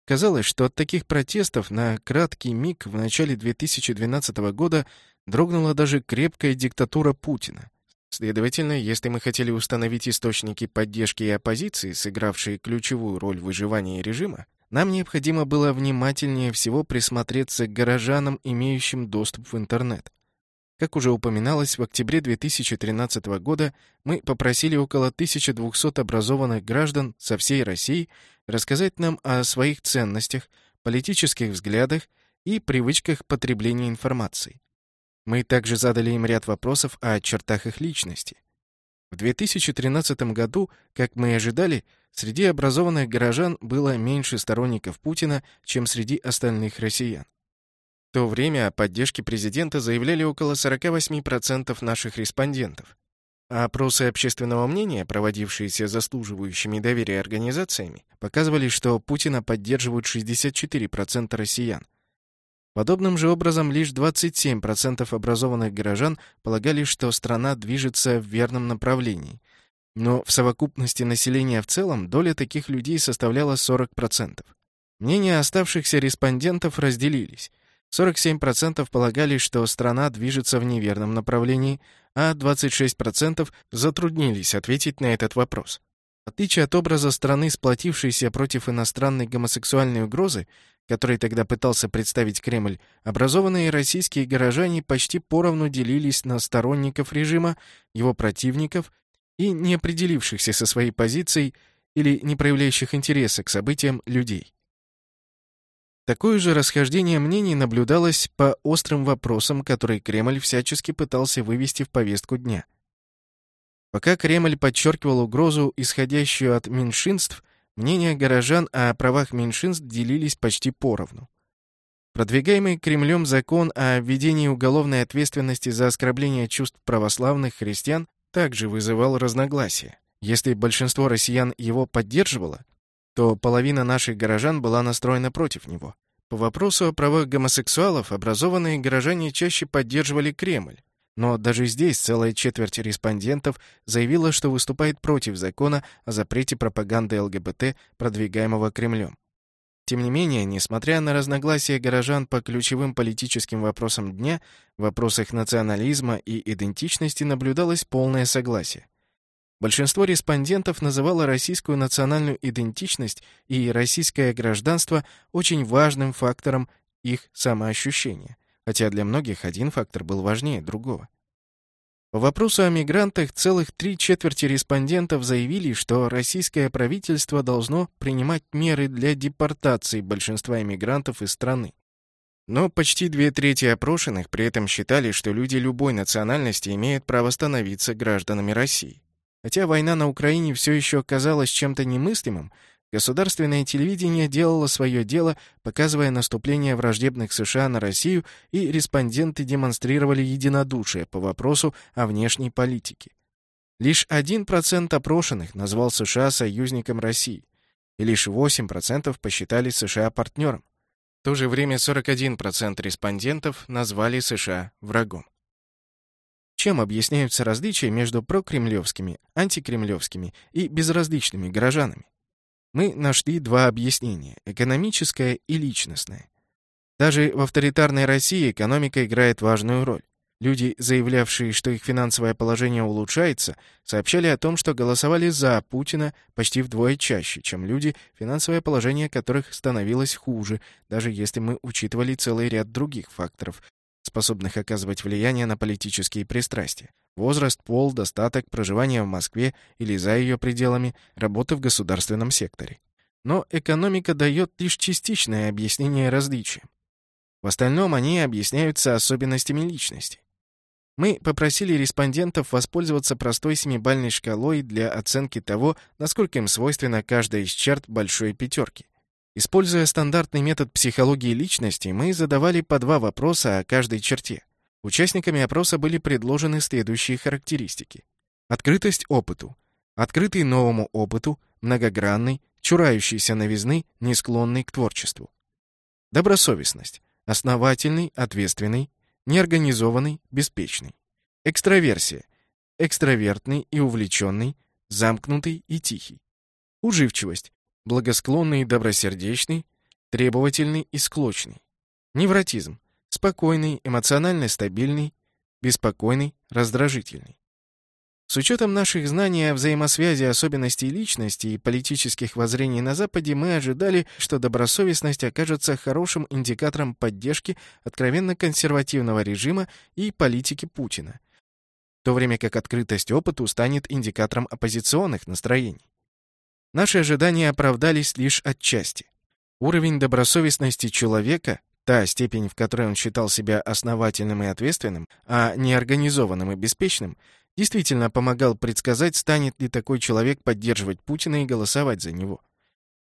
Казалось, что от таких протестов на краткий миг в начале 2012 года дрогнула даже крепкая диктатура Путина. Следовательно, если мы хотели установить источники поддержки и оппозиции, сыгравшие ключевую роль в выживании режима, нам необходимо было внимательнее всего присмотреться к горожанам, имеющим доступ в интернет. Как уже упоминалось, в октябре 2013 года мы попросили около 1200 образованных граждан со всей России рассказать нам о своих ценностях, политических взглядах и привычках потребления информации. Мы также задали им ряд вопросов о чертах их личности. В 2013 году, как мы и ожидали, среди образованных горожан было меньше сторонников Путина, чем среди остальных россиян то время о поддержке президента заявляли около 48% наших респондентов. А опросы общественного мнения, проводившиеся заслуживающими доверия организациями, показывали, что Путина поддерживают 64% россиян. Подобным же образом лишь 27% образованных горожан полагали, что страна движется в верном направлении. Но в совокупности населения в целом доля таких людей составляла 40%. Мнения оставшихся респондентов разделились – 47% полагали, что страна движется в неверном направлении, а 26% затруднились ответить на этот вопрос. В отличие от образа страны, сплотившейся против иностранной гомосексуальной угрозы, который тогда пытался представить Кремль, образованные российские горожане почти поровну делились на сторонников режима, его противников и не определившихся со своей позицией или не проявляющих интереса к событиям людей. Такое же расхождение мнений наблюдалось по острым вопросам, которые Кремль всячески пытался вывести в повестку дня. Пока Кремль подчеркивал угрозу, исходящую от меньшинств, мнения горожан о правах меньшинств делились почти поровну. Продвигаемый Кремлем закон о введении уголовной ответственности за оскорбление чувств православных христиан также вызывал разногласия. Если большинство россиян его поддерживало, то половина наших горожан была настроена против него. По вопросу о правах гомосексуалов образованные горожане чаще поддерживали Кремль, но даже здесь целая четверть респондентов заявила, что выступает против закона о запрете пропаганды ЛГБТ, продвигаемого Кремлем. Тем не менее, несмотря на разногласия горожан по ключевым политическим вопросам дня, в вопросах национализма и идентичности наблюдалось полное согласие. Большинство респондентов называло российскую национальную идентичность и российское гражданство очень важным фактором их самоощущения, хотя для многих один фактор был важнее другого. По вопросу о мигрантах целых три четверти респондентов заявили, что российское правительство должно принимать меры для депортации большинства иммигрантов из страны. Но почти две трети опрошенных при этом считали, что люди любой национальности имеют право становиться гражданами России. Хотя война на Украине все еще казалась чем-то немыслимым, государственное телевидение делало свое дело, показывая наступление враждебных США на Россию, и респонденты демонстрировали единодушие по вопросу о внешней политике. Лишь 1% опрошенных назвал США союзником России, и лишь 8% посчитали США партнером. В то же время 41% респондентов назвали США врагом. Чем объясняются различия между прокремлевскими, антикремлевскими и безразличными горожанами? Мы нашли два объяснения – экономическое и личностное. Даже в авторитарной России экономика играет важную роль. Люди, заявлявшие, что их финансовое положение улучшается, сообщали о том, что голосовали за Путина почти вдвое чаще, чем люди, финансовое положение которых становилось хуже, даже если мы учитывали целый ряд других факторов, способных оказывать влияние на политические пристрастия. Возраст, пол, достаток, проживание в Москве или за ее пределами, работа в государственном секторе. Но экономика дает лишь частичное объяснение различия. В остальном они объясняются особенностями личности. Мы попросили респондентов воспользоваться простой семибальной шкалой для оценки того, насколько им свойственна каждая из черт большой пятерки. Используя стандартный метод психологии личности, мы задавали по два вопроса о каждой черте. Участниками опроса были предложены следующие характеристики. Открытость опыту. Открытый новому опыту, многогранный, чурающийся новизны, не склонный к творчеству. Добросовестность. Основательный, ответственный, неорганизованный, беспечный. Экстраверсия. Экстравертный и увлеченный, замкнутый и тихий. Уживчивость благосклонный и добросердечный, требовательный и склочный. Невротизм. спокойный, эмоционально стабильный, беспокойный, раздражительный. С учетом наших знаний о взаимосвязи особенностей личности и политических воззрений на Западе, мы ожидали, что добросовестность окажется хорошим индикатором поддержки откровенно консервативного режима и политики Путина, в то время как открытость опыту станет индикатором оппозиционных настроений. Наши ожидания оправдались лишь отчасти. Уровень добросовестности человека, та степень, в которой он считал себя основательным и ответственным, а не организованным и беспечным, действительно помогал предсказать, станет ли такой человек поддерживать Путина и голосовать за него.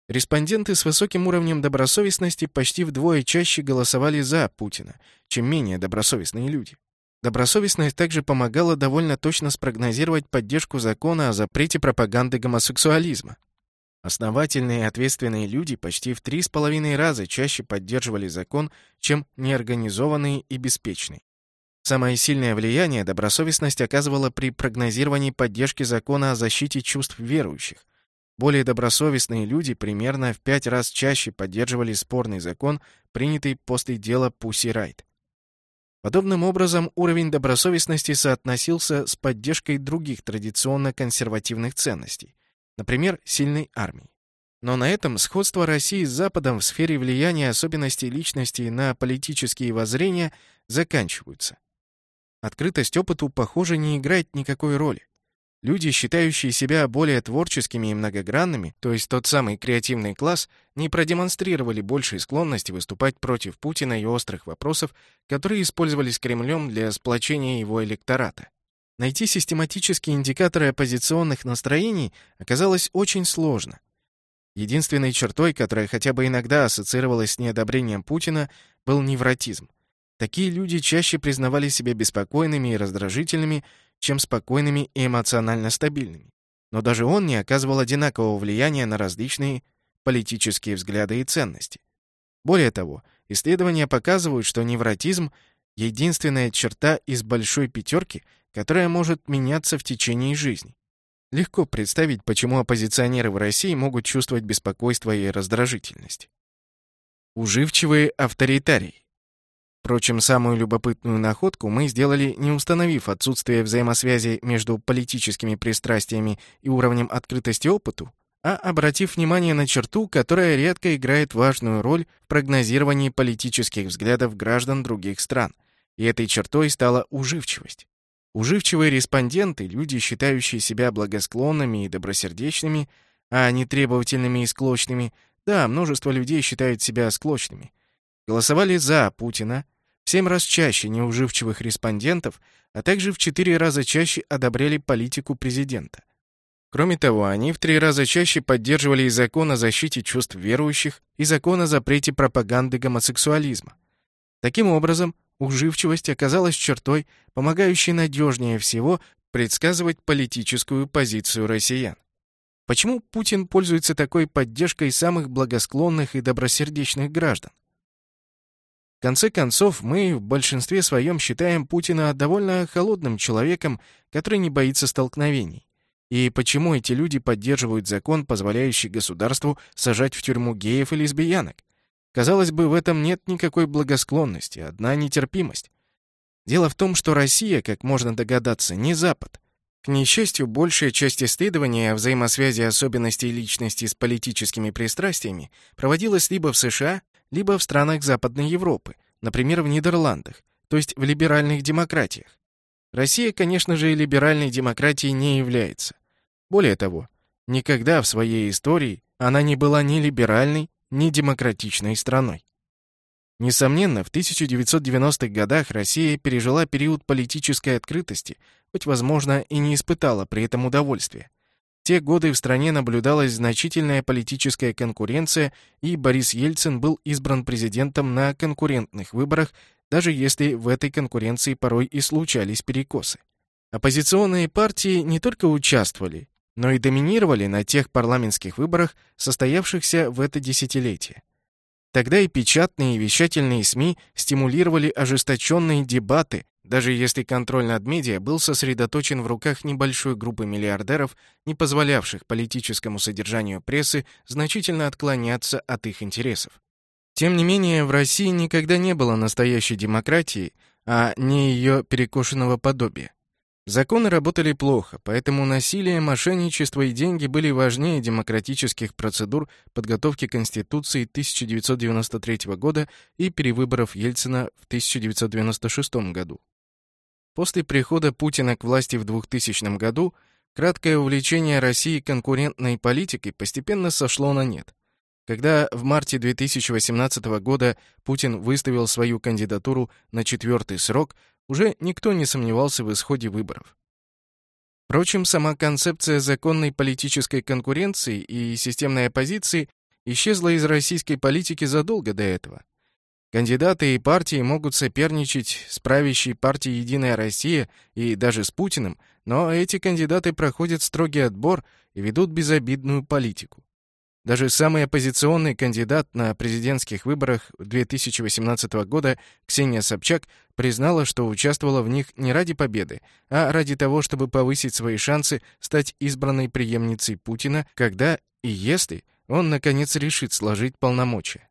Респонденты с высоким уровнем добросовестности почти вдвое чаще голосовали за Путина, чем менее добросовестные люди. Добросовестность также помогала довольно точно спрогнозировать поддержку закона о запрете пропаганды гомосексуализма. Основательные и ответственные люди почти в три с половиной раза чаще поддерживали закон, чем неорганизованные и беспечные. Самое сильное влияние добросовестность оказывала при прогнозировании поддержки закона о защите чувств верующих. Более добросовестные люди примерно в пять раз чаще поддерживали спорный закон, принятый после дела Пусси Райт. Подобным образом уровень добросовестности соотносился с поддержкой других традиционно консервативных ценностей, например, сильной армии. Но на этом сходство России с Западом в сфере влияния особенностей личности на политические воззрения заканчиваются. Открытость опыту, похоже, не играет никакой роли. Люди, считающие себя более творческими и многогранными, то есть тот самый креативный класс, не продемонстрировали большей склонности выступать против Путина и острых вопросов, которые использовались Кремлем для сплочения его электората. Найти систематические индикаторы оппозиционных настроений оказалось очень сложно. Единственной чертой, которая хотя бы иногда ассоциировалась с неодобрением Путина, был невротизм. Такие люди чаще признавали себя беспокойными и раздражительными, чем спокойными и эмоционально стабильными. Но даже он не оказывал одинакового влияния на различные политические взгляды и ценности. Более того, исследования показывают, что невротизм — единственная черта из большой пятерки, которая может меняться в течение жизни. Легко представить, почему оппозиционеры в России могут чувствовать беспокойство и раздражительность. Уживчивые авторитарии. Впрочем, самую любопытную находку мы сделали, не установив отсутствие взаимосвязи между политическими пристрастиями и уровнем открытости опыту, а обратив внимание на черту, которая редко играет важную роль в прогнозировании политических взглядов граждан других стран. И этой чертой стала уживчивость. Уживчивые респонденты, люди, считающие себя благосклонными и добросердечными, а не требовательными и склочными, да, множество людей считают себя склочными, голосовали за Путина, в семь раз чаще неуживчивых респондентов, а также в четыре раза чаще одобряли политику президента. Кроме того, они в три раза чаще поддерживали и закон о защите чувств верующих, и закон о запрете пропаганды гомосексуализма. Таким образом, уживчивость оказалась чертой, помогающей надежнее всего предсказывать политическую позицию россиян. Почему Путин пользуется такой поддержкой самых благосклонных и добросердечных граждан? В конце концов, мы в большинстве своем считаем Путина довольно холодным человеком, который не боится столкновений. И почему эти люди поддерживают закон, позволяющий государству сажать в тюрьму геев и лесбиянок? Казалось бы, в этом нет никакой благосклонности, одна нетерпимость. Дело в том, что Россия, как можно догадаться, не Запад. К несчастью, большая часть исследований о взаимосвязи особенностей личности с политическими пристрастиями проводилась либо в США, либо в странах Западной Европы, например, в Нидерландах, то есть в либеральных демократиях. Россия, конечно же, либеральной демократией не является. Более того, никогда в своей истории она не была ни либеральной, ни демократичной страной. Несомненно, в 1990-х годах Россия пережила период политической открытости, хоть, возможно, и не испытала при этом удовольствия те годы в стране наблюдалась значительная политическая конкуренция, и Борис Ельцин был избран президентом на конкурентных выборах, даже если в этой конкуренции порой и случались перекосы. Оппозиционные партии не только участвовали, но и доминировали на тех парламентских выборах, состоявшихся в это десятилетие. Тогда и печатные и вещательные СМИ стимулировали ожесточенные дебаты даже если контроль над медиа был сосредоточен в руках небольшой группы миллиардеров, не позволявших политическому содержанию прессы значительно отклоняться от их интересов. Тем не менее, в России никогда не было настоящей демократии, а не ее перекошенного подобия. Законы работали плохо, поэтому насилие, мошенничество и деньги были важнее демократических процедур подготовки Конституции 1993 года и перевыборов Ельцина в 1996 году. После прихода Путина к власти в 2000 году краткое увлечение России конкурентной политикой постепенно сошло на нет. Когда в марте 2018 года Путин выставил свою кандидатуру на четвертый срок, уже никто не сомневался в исходе выборов. Впрочем, сама концепция законной политической конкуренции и системной оппозиции исчезла из российской политики задолго до этого. Кандидаты и партии могут соперничать с правящей партией «Единая Россия» и даже с Путиным, но эти кандидаты проходят строгий отбор и ведут безобидную политику. Даже самый оппозиционный кандидат на президентских выборах 2018 года Ксения Собчак признала, что участвовала в них не ради победы, а ради того, чтобы повысить свои шансы стать избранной преемницей Путина, когда и если он, наконец, решит сложить полномочия.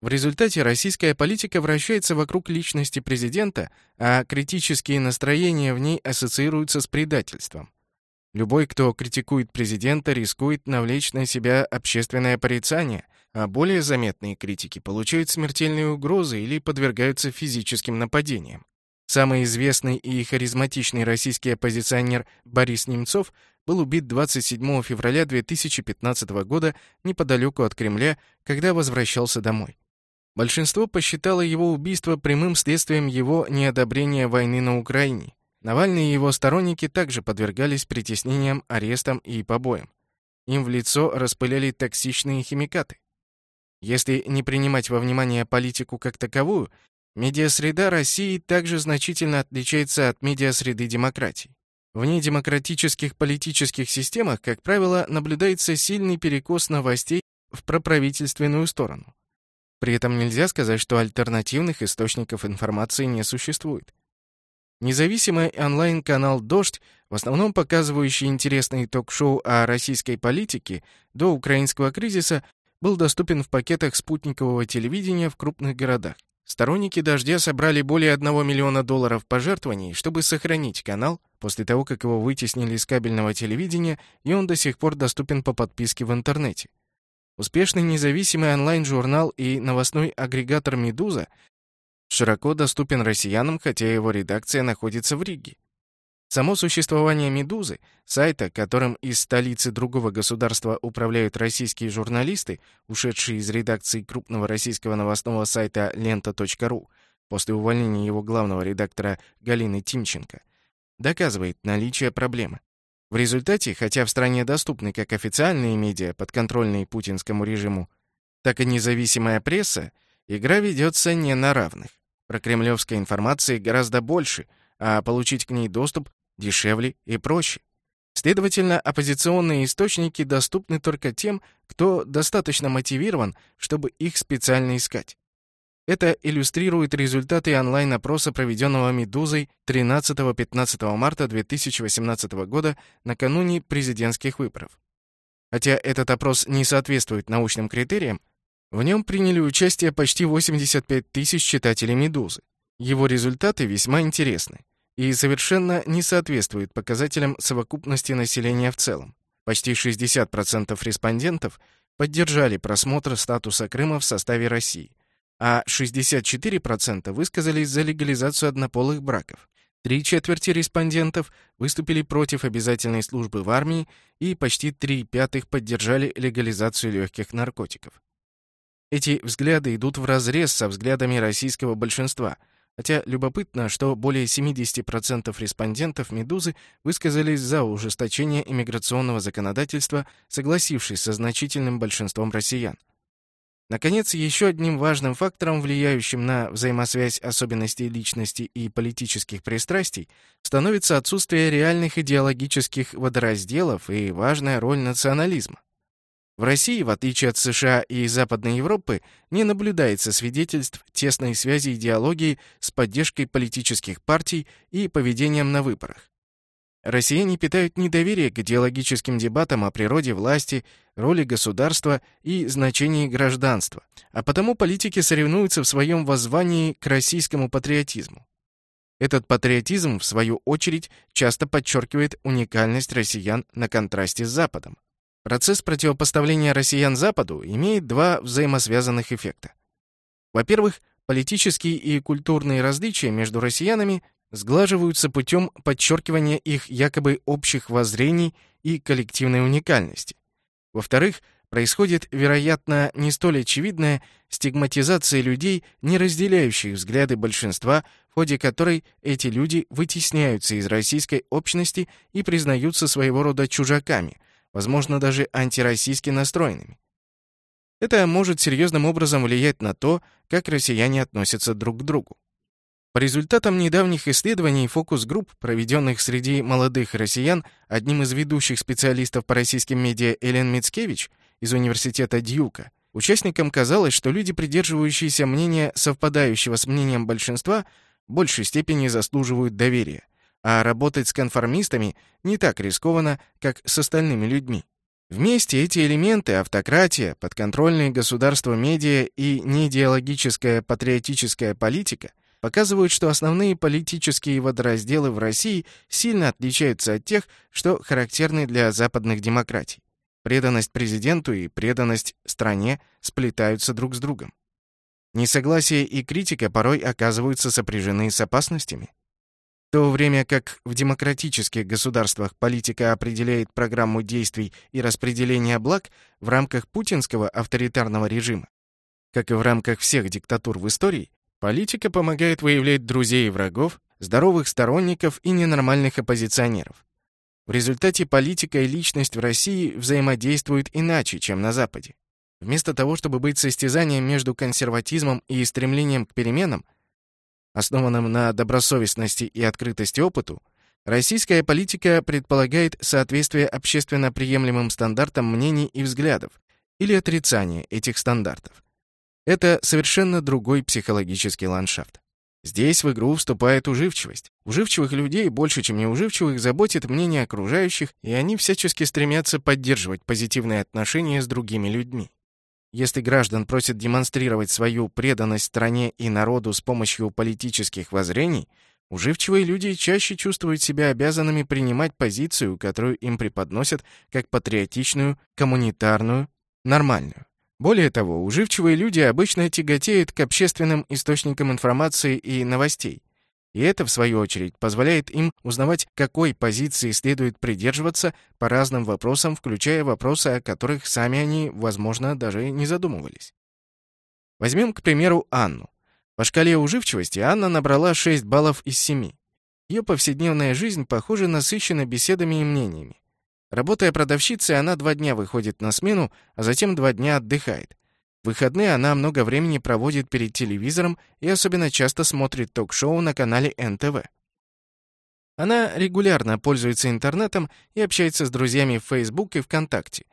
В результате российская политика вращается вокруг личности президента, а критические настроения в ней ассоциируются с предательством. Любой, кто критикует президента, рискует навлечь на себя общественное порицание, а более заметные критики получают смертельные угрозы или подвергаются физическим нападениям. Самый известный и харизматичный российский оппозиционер Борис Немцов был убит 27 февраля 2015 года неподалеку от Кремля, когда возвращался домой. Большинство посчитало его убийство прямым следствием его неодобрения войны на Украине. Навальный и его сторонники также подвергались притеснениям, арестам и побоям. Им в лицо распыляли токсичные химикаты. Если не принимать во внимание политику как таковую, медиасреда России также значительно отличается от медиасреды демократии. В недемократических политических системах, как правило, наблюдается сильный перекос новостей в проправительственную сторону. При этом нельзя сказать, что альтернативных источников информации не существует. Независимый онлайн-канал «Дождь», в основном показывающий интересные ток-шоу о российской политике до украинского кризиса, был доступен в пакетах спутникового телевидения в крупных городах. Сторонники «Дождя» собрали более 1 миллиона долларов пожертвований, чтобы сохранить канал после того, как его вытеснили из кабельного телевидения, и он до сих пор доступен по подписке в интернете. Успешный независимый онлайн-журнал и новостной агрегатор «Медуза» широко доступен россиянам, хотя его редакция находится в Риге. Само существование «Медузы», сайта, которым из столицы другого государства управляют российские журналисты, ушедшие из редакции крупного российского новостного сайта лента.ру после увольнения его главного редактора Галины Тимченко, доказывает наличие проблемы. В результате, хотя в стране доступны как официальные медиа, подконтрольные путинскому режиму, так и независимая пресса, игра ведется не на равных. Про кремлевской информации гораздо больше, а получить к ней доступ дешевле и проще. Следовательно, оппозиционные источники доступны только тем, кто достаточно мотивирован, чтобы их специально искать. Это иллюстрирует результаты онлайн-опроса, проведенного «Медузой» 13-15 марта 2018 года накануне президентских выборов. Хотя этот опрос не соответствует научным критериям, в нем приняли участие почти 85 тысяч читателей «Медузы». Его результаты весьма интересны и совершенно не соответствуют показателям совокупности населения в целом. Почти 60% респондентов поддержали просмотр статуса Крыма в составе России, а 64% высказались за легализацию однополых браков. Три четверти респондентов выступили против обязательной службы в армии и почти три пятых поддержали легализацию легких наркотиков. Эти взгляды идут вразрез со взглядами российского большинства, хотя любопытно, что более 70% респондентов «Медузы» высказались за ужесточение иммиграционного законодательства, согласившись со значительным большинством россиян. Наконец, еще одним важным фактором, влияющим на взаимосвязь особенностей личности и политических пристрастий, становится отсутствие реальных идеологических водоразделов и важная роль национализма. В России, в отличие от США и Западной Европы, не наблюдается свидетельств тесной связи идеологии с поддержкой политических партий и поведением на выборах. Россияне питают недоверие к идеологическим дебатам о природе власти, роли государства и значении гражданства, а потому политики соревнуются в своем воззвании к российскому патриотизму. Этот патриотизм, в свою очередь, часто подчеркивает уникальность россиян на контрасте с Западом. Процесс противопоставления россиян Западу имеет два взаимосвязанных эффекта. Во-первых, политические и культурные различия между россиянами сглаживаются путем подчеркивания их якобы общих воззрений и коллективной уникальности. Во-вторых, происходит, вероятно, не столь очевидная стигматизация людей, не разделяющих взгляды большинства, в ходе которой эти люди вытесняются из российской общности и признаются своего рода чужаками, возможно, даже антироссийски настроенными. Это может серьезным образом влиять на то, как россияне относятся друг к другу. По результатам недавних исследований фокус-групп, проведенных среди молодых россиян, одним из ведущих специалистов по российским медиа Элен Мицкевич из университета Дьюка, участникам казалось, что люди, придерживающиеся мнения, совпадающего с мнением большинства, в большей степени заслуживают доверия, а работать с конформистами не так рискованно, как с остальными людьми. Вместе эти элементы — автократия, подконтрольные государства медиа и неидеологическая патриотическая политика показывают, что основные политические водоразделы в России сильно отличаются от тех, что характерны для западных демократий. Преданность президенту и преданность стране сплетаются друг с другом. Несогласие и критика порой оказываются сопряжены с опасностями. То время как в демократических государствах политика определяет программу действий и распределение благ в рамках путинского авторитарного режима, как и в рамках всех диктатур в истории, Политика помогает выявлять друзей и врагов, здоровых сторонников и ненормальных оппозиционеров. В результате политика и личность в России взаимодействуют иначе, чем на Западе. Вместо того, чтобы быть состязанием между консерватизмом и стремлением к переменам, основанным на добросовестности и открытости опыту, российская политика предполагает соответствие общественно приемлемым стандартам мнений и взглядов или отрицание этих стандартов. Это совершенно другой психологический ландшафт. Здесь в игру вступает уживчивость. Уживчивых людей больше, чем неуживчивых, заботит мнение окружающих, и они всячески стремятся поддерживать позитивные отношения с другими людьми. Если граждан просят демонстрировать свою преданность стране и народу с помощью политических воззрений, уживчивые люди чаще чувствуют себя обязанными принимать позицию, которую им преподносят как патриотичную, коммунитарную, нормальную. Более того, уживчивые люди обычно тяготеют к общественным источникам информации и новостей. И это, в свою очередь, позволяет им узнавать, какой позиции следует придерживаться по разным вопросам, включая вопросы, о которых сами они, возможно, даже не задумывались. Возьмем, к примеру, Анну. По шкале уживчивости Анна набрала 6 баллов из 7. Ее повседневная жизнь, похоже, насыщена беседами и мнениями. Работая продавщицей, она два дня выходит на смену, а затем два дня отдыхает. В выходные она много времени проводит перед телевизором и особенно часто смотрит ток-шоу на канале НТВ. Она регулярно пользуется интернетом и общается с друзьями в Facebook и ВКонтакте.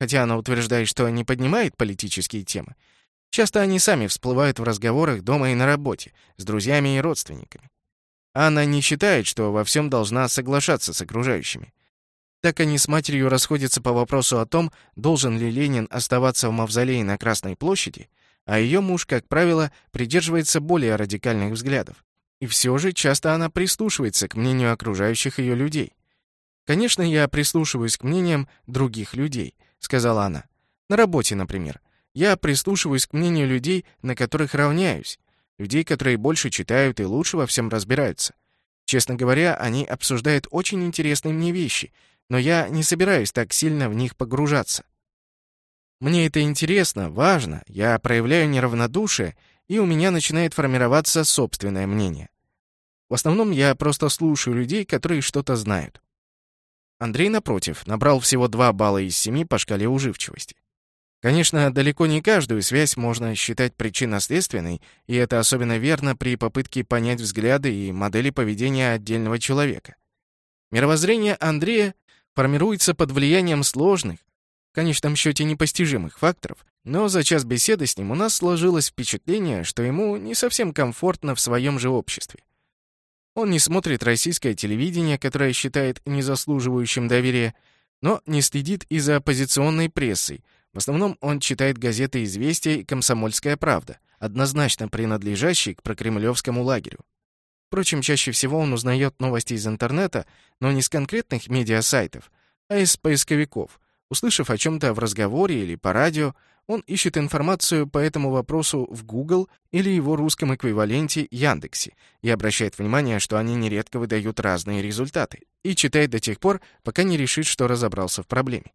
Хотя она утверждает, что не поднимает политические темы, часто они сами всплывают в разговорах дома и на работе, с друзьями и родственниками. Анна не считает, что во всем должна соглашаться с окружающими. Так они с матерью расходятся по вопросу о том, должен ли Ленин оставаться в мавзолее на Красной площади, а ее муж, как правило, придерживается более радикальных взглядов. И все же часто она прислушивается к мнению окружающих ее людей. «Конечно, я прислушиваюсь к мнениям других людей», — сказала она. «На работе, например. Я прислушиваюсь к мнению людей, на которых равняюсь, людей, которые больше читают и лучше во всем разбираются. Честно говоря, они обсуждают очень интересные мне вещи — но я не собираюсь так сильно в них погружаться. Мне это интересно, важно, я проявляю неравнодушие, и у меня начинает формироваться собственное мнение. В основном я просто слушаю людей, которые что-то знают. Андрей, напротив, набрал всего 2 балла из 7 по шкале уживчивости. Конечно, далеко не каждую связь можно считать причинно-следственной, и это особенно верно при попытке понять взгляды и модели поведения отдельного человека. Мировоззрение Андрея формируется под влиянием сложных, в конечном счете непостижимых факторов, но за час беседы с ним у нас сложилось впечатление, что ему не совсем комфортно в своем же обществе. Он не смотрит российское телевидение, которое считает незаслуживающим доверия, но не следит и за оппозиционной прессой. В основном он читает газеты «Известия» и «Комсомольская правда», однозначно принадлежащие к прокремлевскому лагерю. Впрочем, чаще всего он узнает новости из интернета, но не с конкретных медиасайтов, а из поисковиков. Услышав о чем-то в разговоре или по радио, он ищет информацию по этому вопросу в Google или его русском эквиваленте Яндексе и обращает внимание, что они нередко выдают разные результаты, и читает до тех пор, пока не решит, что разобрался в проблеме.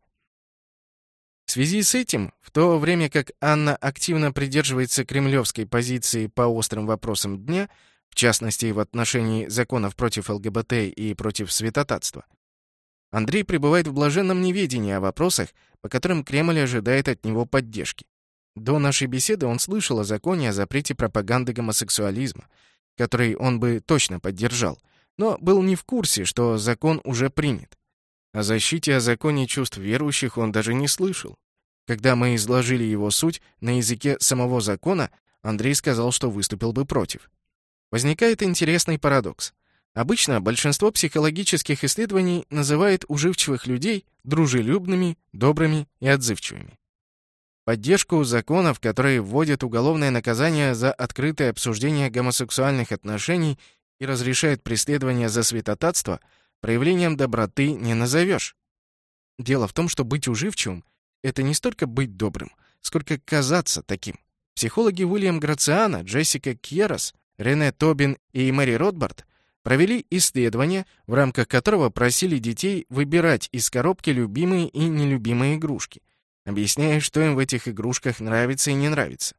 В связи с этим, в то время как Анна активно придерживается кремлевской позиции по острым вопросам дня, частности в отношении законов против ЛГБТ и против святотатства, Андрей пребывает в блаженном неведении о вопросах, по которым Кремль ожидает от него поддержки. До нашей беседы он слышал о законе о запрете пропаганды гомосексуализма, который он бы точно поддержал, но был не в курсе, что закон уже принят. О защите о законе чувств верующих он даже не слышал. Когда мы изложили его суть на языке самого закона, Андрей сказал, что выступил бы против. Возникает интересный парадокс. Обычно большинство психологических исследований называет уживчивых людей дружелюбными, добрыми и отзывчивыми. Поддержку законов, которые вводят уголовное наказание за открытое обсуждение гомосексуальных отношений и разрешают преследование за святотатство, проявлением доброты не назовешь. Дело в том, что быть уживчивым — это не столько быть добрым, сколько казаться таким. Психологи Уильям Грациана, Джессика Кьерос, Рене Тобин и Мэри Ротбард провели исследование, в рамках которого просили детей выбирать из коробки любимые и нелюбимые игрушки, объясняя, что им в этих игрушках нравится и не нравится.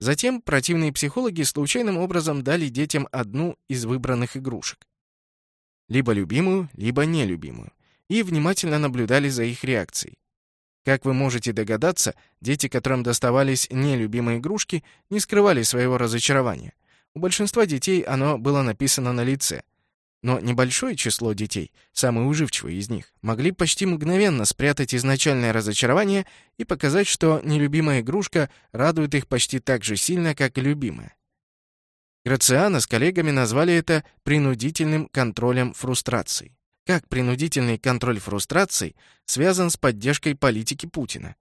Затем противные психологи случайным образом дали детям одну из выбранных игрушек. Либо любимую, либо нелюбимую. И внимательно наблюдали за их реакцией. Как вы можете догадаться, дети, которым доставались нелюбимые игрушки, не скрывали своего разочарования. У большинства детей оно было написано на лице. Но небольшое число детей, самые уживчивые из них, могли почти мгновенно спрятать изначальное разочарование и показать, что нелюбимая игрушка радует их почти так же сильно, как и любимая. Грациана с коллегами назвали это принудительным контролем фрустраций. Как принудительный контроль фрустраций связан с поддержкой политики Путина?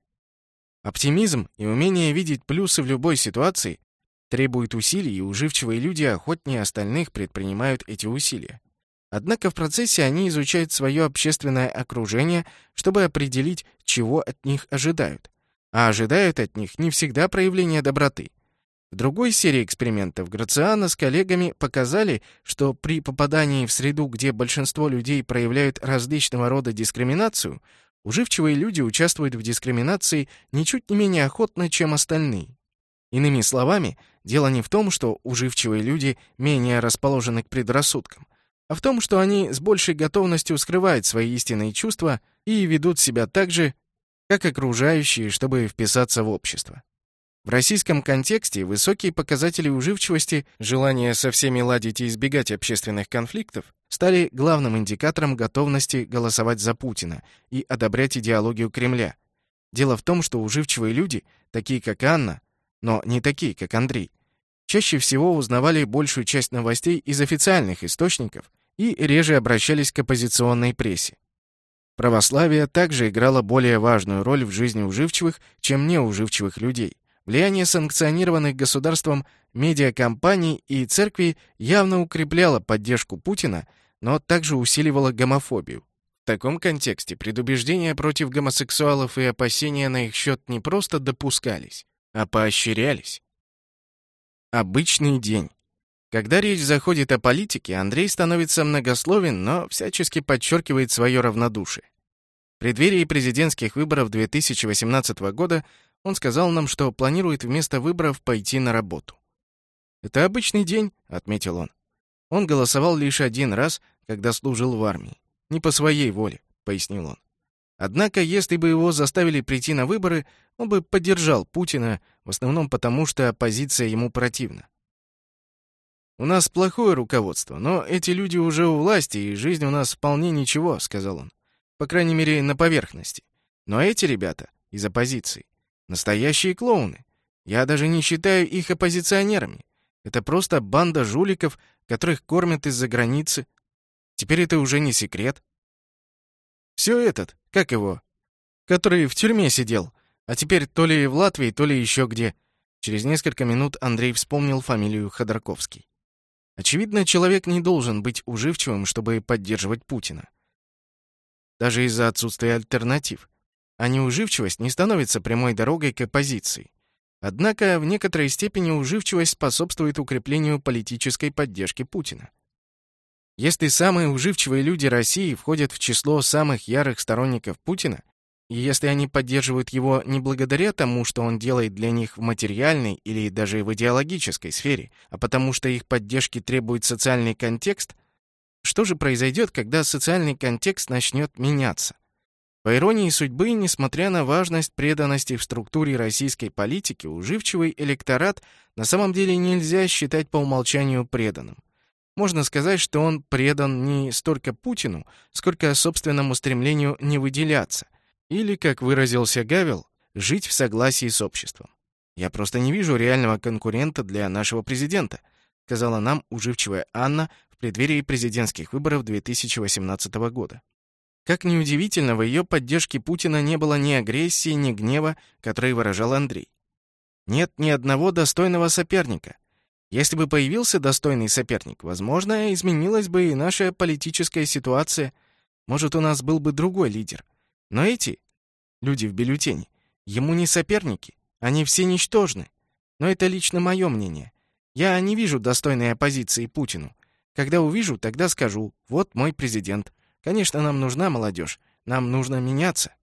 Оптимизм и умение видеть плюсы в любой ситуации требует усилий, и уживчивые люди охотнее остальных предпринимают эти усилия. Однако в процессе они изучают свое общественное окружение, чтобы определить, чего от них ожидают. А ожидают от них не всегда проявления доброты. В другой серии экспериментов Грациана с коллегами показали, что при попадании в среду, где большинство людей проявляют различного рода дискриминацию, уживчивые люди участвуют в дискриминации ничуть не менее охотно, чем остальные. Иными словами, дело не в том, что уживчивые люди менее расположены к предрассудкам, а в том, что они с большей готовностью скрывают свои истинные чувства и ведут себя так же, как окружающие, чтобы вписаться в общество. В российском контексте высокие показатели уживчивости, желание со всеми ладить и избегать общественных конфликтов, стали главным индикатором готовности голосовать за Путина и одобрять идеологию Кремля. Дело в том, что уживчивые люди, такие как Анна, но не такие, как Андрей, чаще всего узнавали большую часть новостей из официальных источников и реже обращались к оппозиционной прессе. Православие также играло более важную роль в жизни уживчивых, чем неуживчивых людей. Влияние санкционированных государством медиакомпаний и церкви явно укрепляло поддержку Путина, но также усиливало гомофобию. В таком контексте предубеждения против гомосексуалов и опасения на их счет не просто допускались, а поощрялись. Обычный день. Когда речь заходит о политике, Андрей становится многословен, но всячески подчеркивает свое равнодушие. В преддверии президентских выборов 2018 года он сказал нам, что планирует вместо выборов пойти на работу. «Это обычный день», — отметил он. Он голосовал лишь один раз, когда служил в армии. «Не по своей воле», — пояснил он. Однако, если бы его заставили прийти на выборы, он бы поддержал Путина, в основном потому, что оппозиция ему противна. «У нас плохое руководство, но эти люди уже у власти, и жизнь у нас вполне ничего», — сказал он. «По крайней мере, на поверхности. Но эти ребята из оппозиции настоящие клоуны. Я даже не считаю их оппозиционерами. Это просто банда жуликов, которых кормят из-за границы. Теперь это уже не секрет. Все этот, как его, который в тюрьме сидел, а теперь то ли в Латвии, то ли еще где. Через несколько минут Андрей вспомнил фамилию Ходорковский. Очевидно, человек не должен быть уживчивым, чтобы поддерживать Путина. Даже из-за отсутствия альтернатив. А неуживчивость не становится прямой дорогой к оппозиции. Однако в некоторой степени уживчивость способствует укреплению политической поддержки Путина. Если самые уживчивые люди России входят в число самых ярых сторонников Путина, и если они поддерживают его не благодаря тому, что он делает для них в материальной или даже в идеологической сфере, а потому что их поддержки требует социальный контекст, что же произойдет, когда социальный контекст начнет меняться? По иронии судьбы, несмотря на важность преданности в структуре российской политики, уживчивый электорат на самом деле нельзя считать по умолчанию преданным. Можно сказать, что он предан не столько Путину, сколько собственному стремлению не выделяться, или, как выразился Гавел, жить в согласии с обществом. «Я просто не вижу реального конкурента для нашего президента», сказала нам уживчивая Анна в преддверии президентских выборов 2018 года. Как ни удивительно, в ее поддержке Путина не было ни агрессии, ни гнева, которые выражал Андрей. Нет ни одного достойного соперника — если бы появился достойный соперник, возможно, изменилась бы и наша политическая ситуация. Может, у нас был бы другой лидер. Но эти люди в бюллетене ему не соперники, они все ничтожны. Но это лично мое мнение. Я не вижу достойной оппозиции Путину. Когда увижу, тогда скажу, вот мой президент. Конечно, нам нужна молодежь, нам нужно меняться.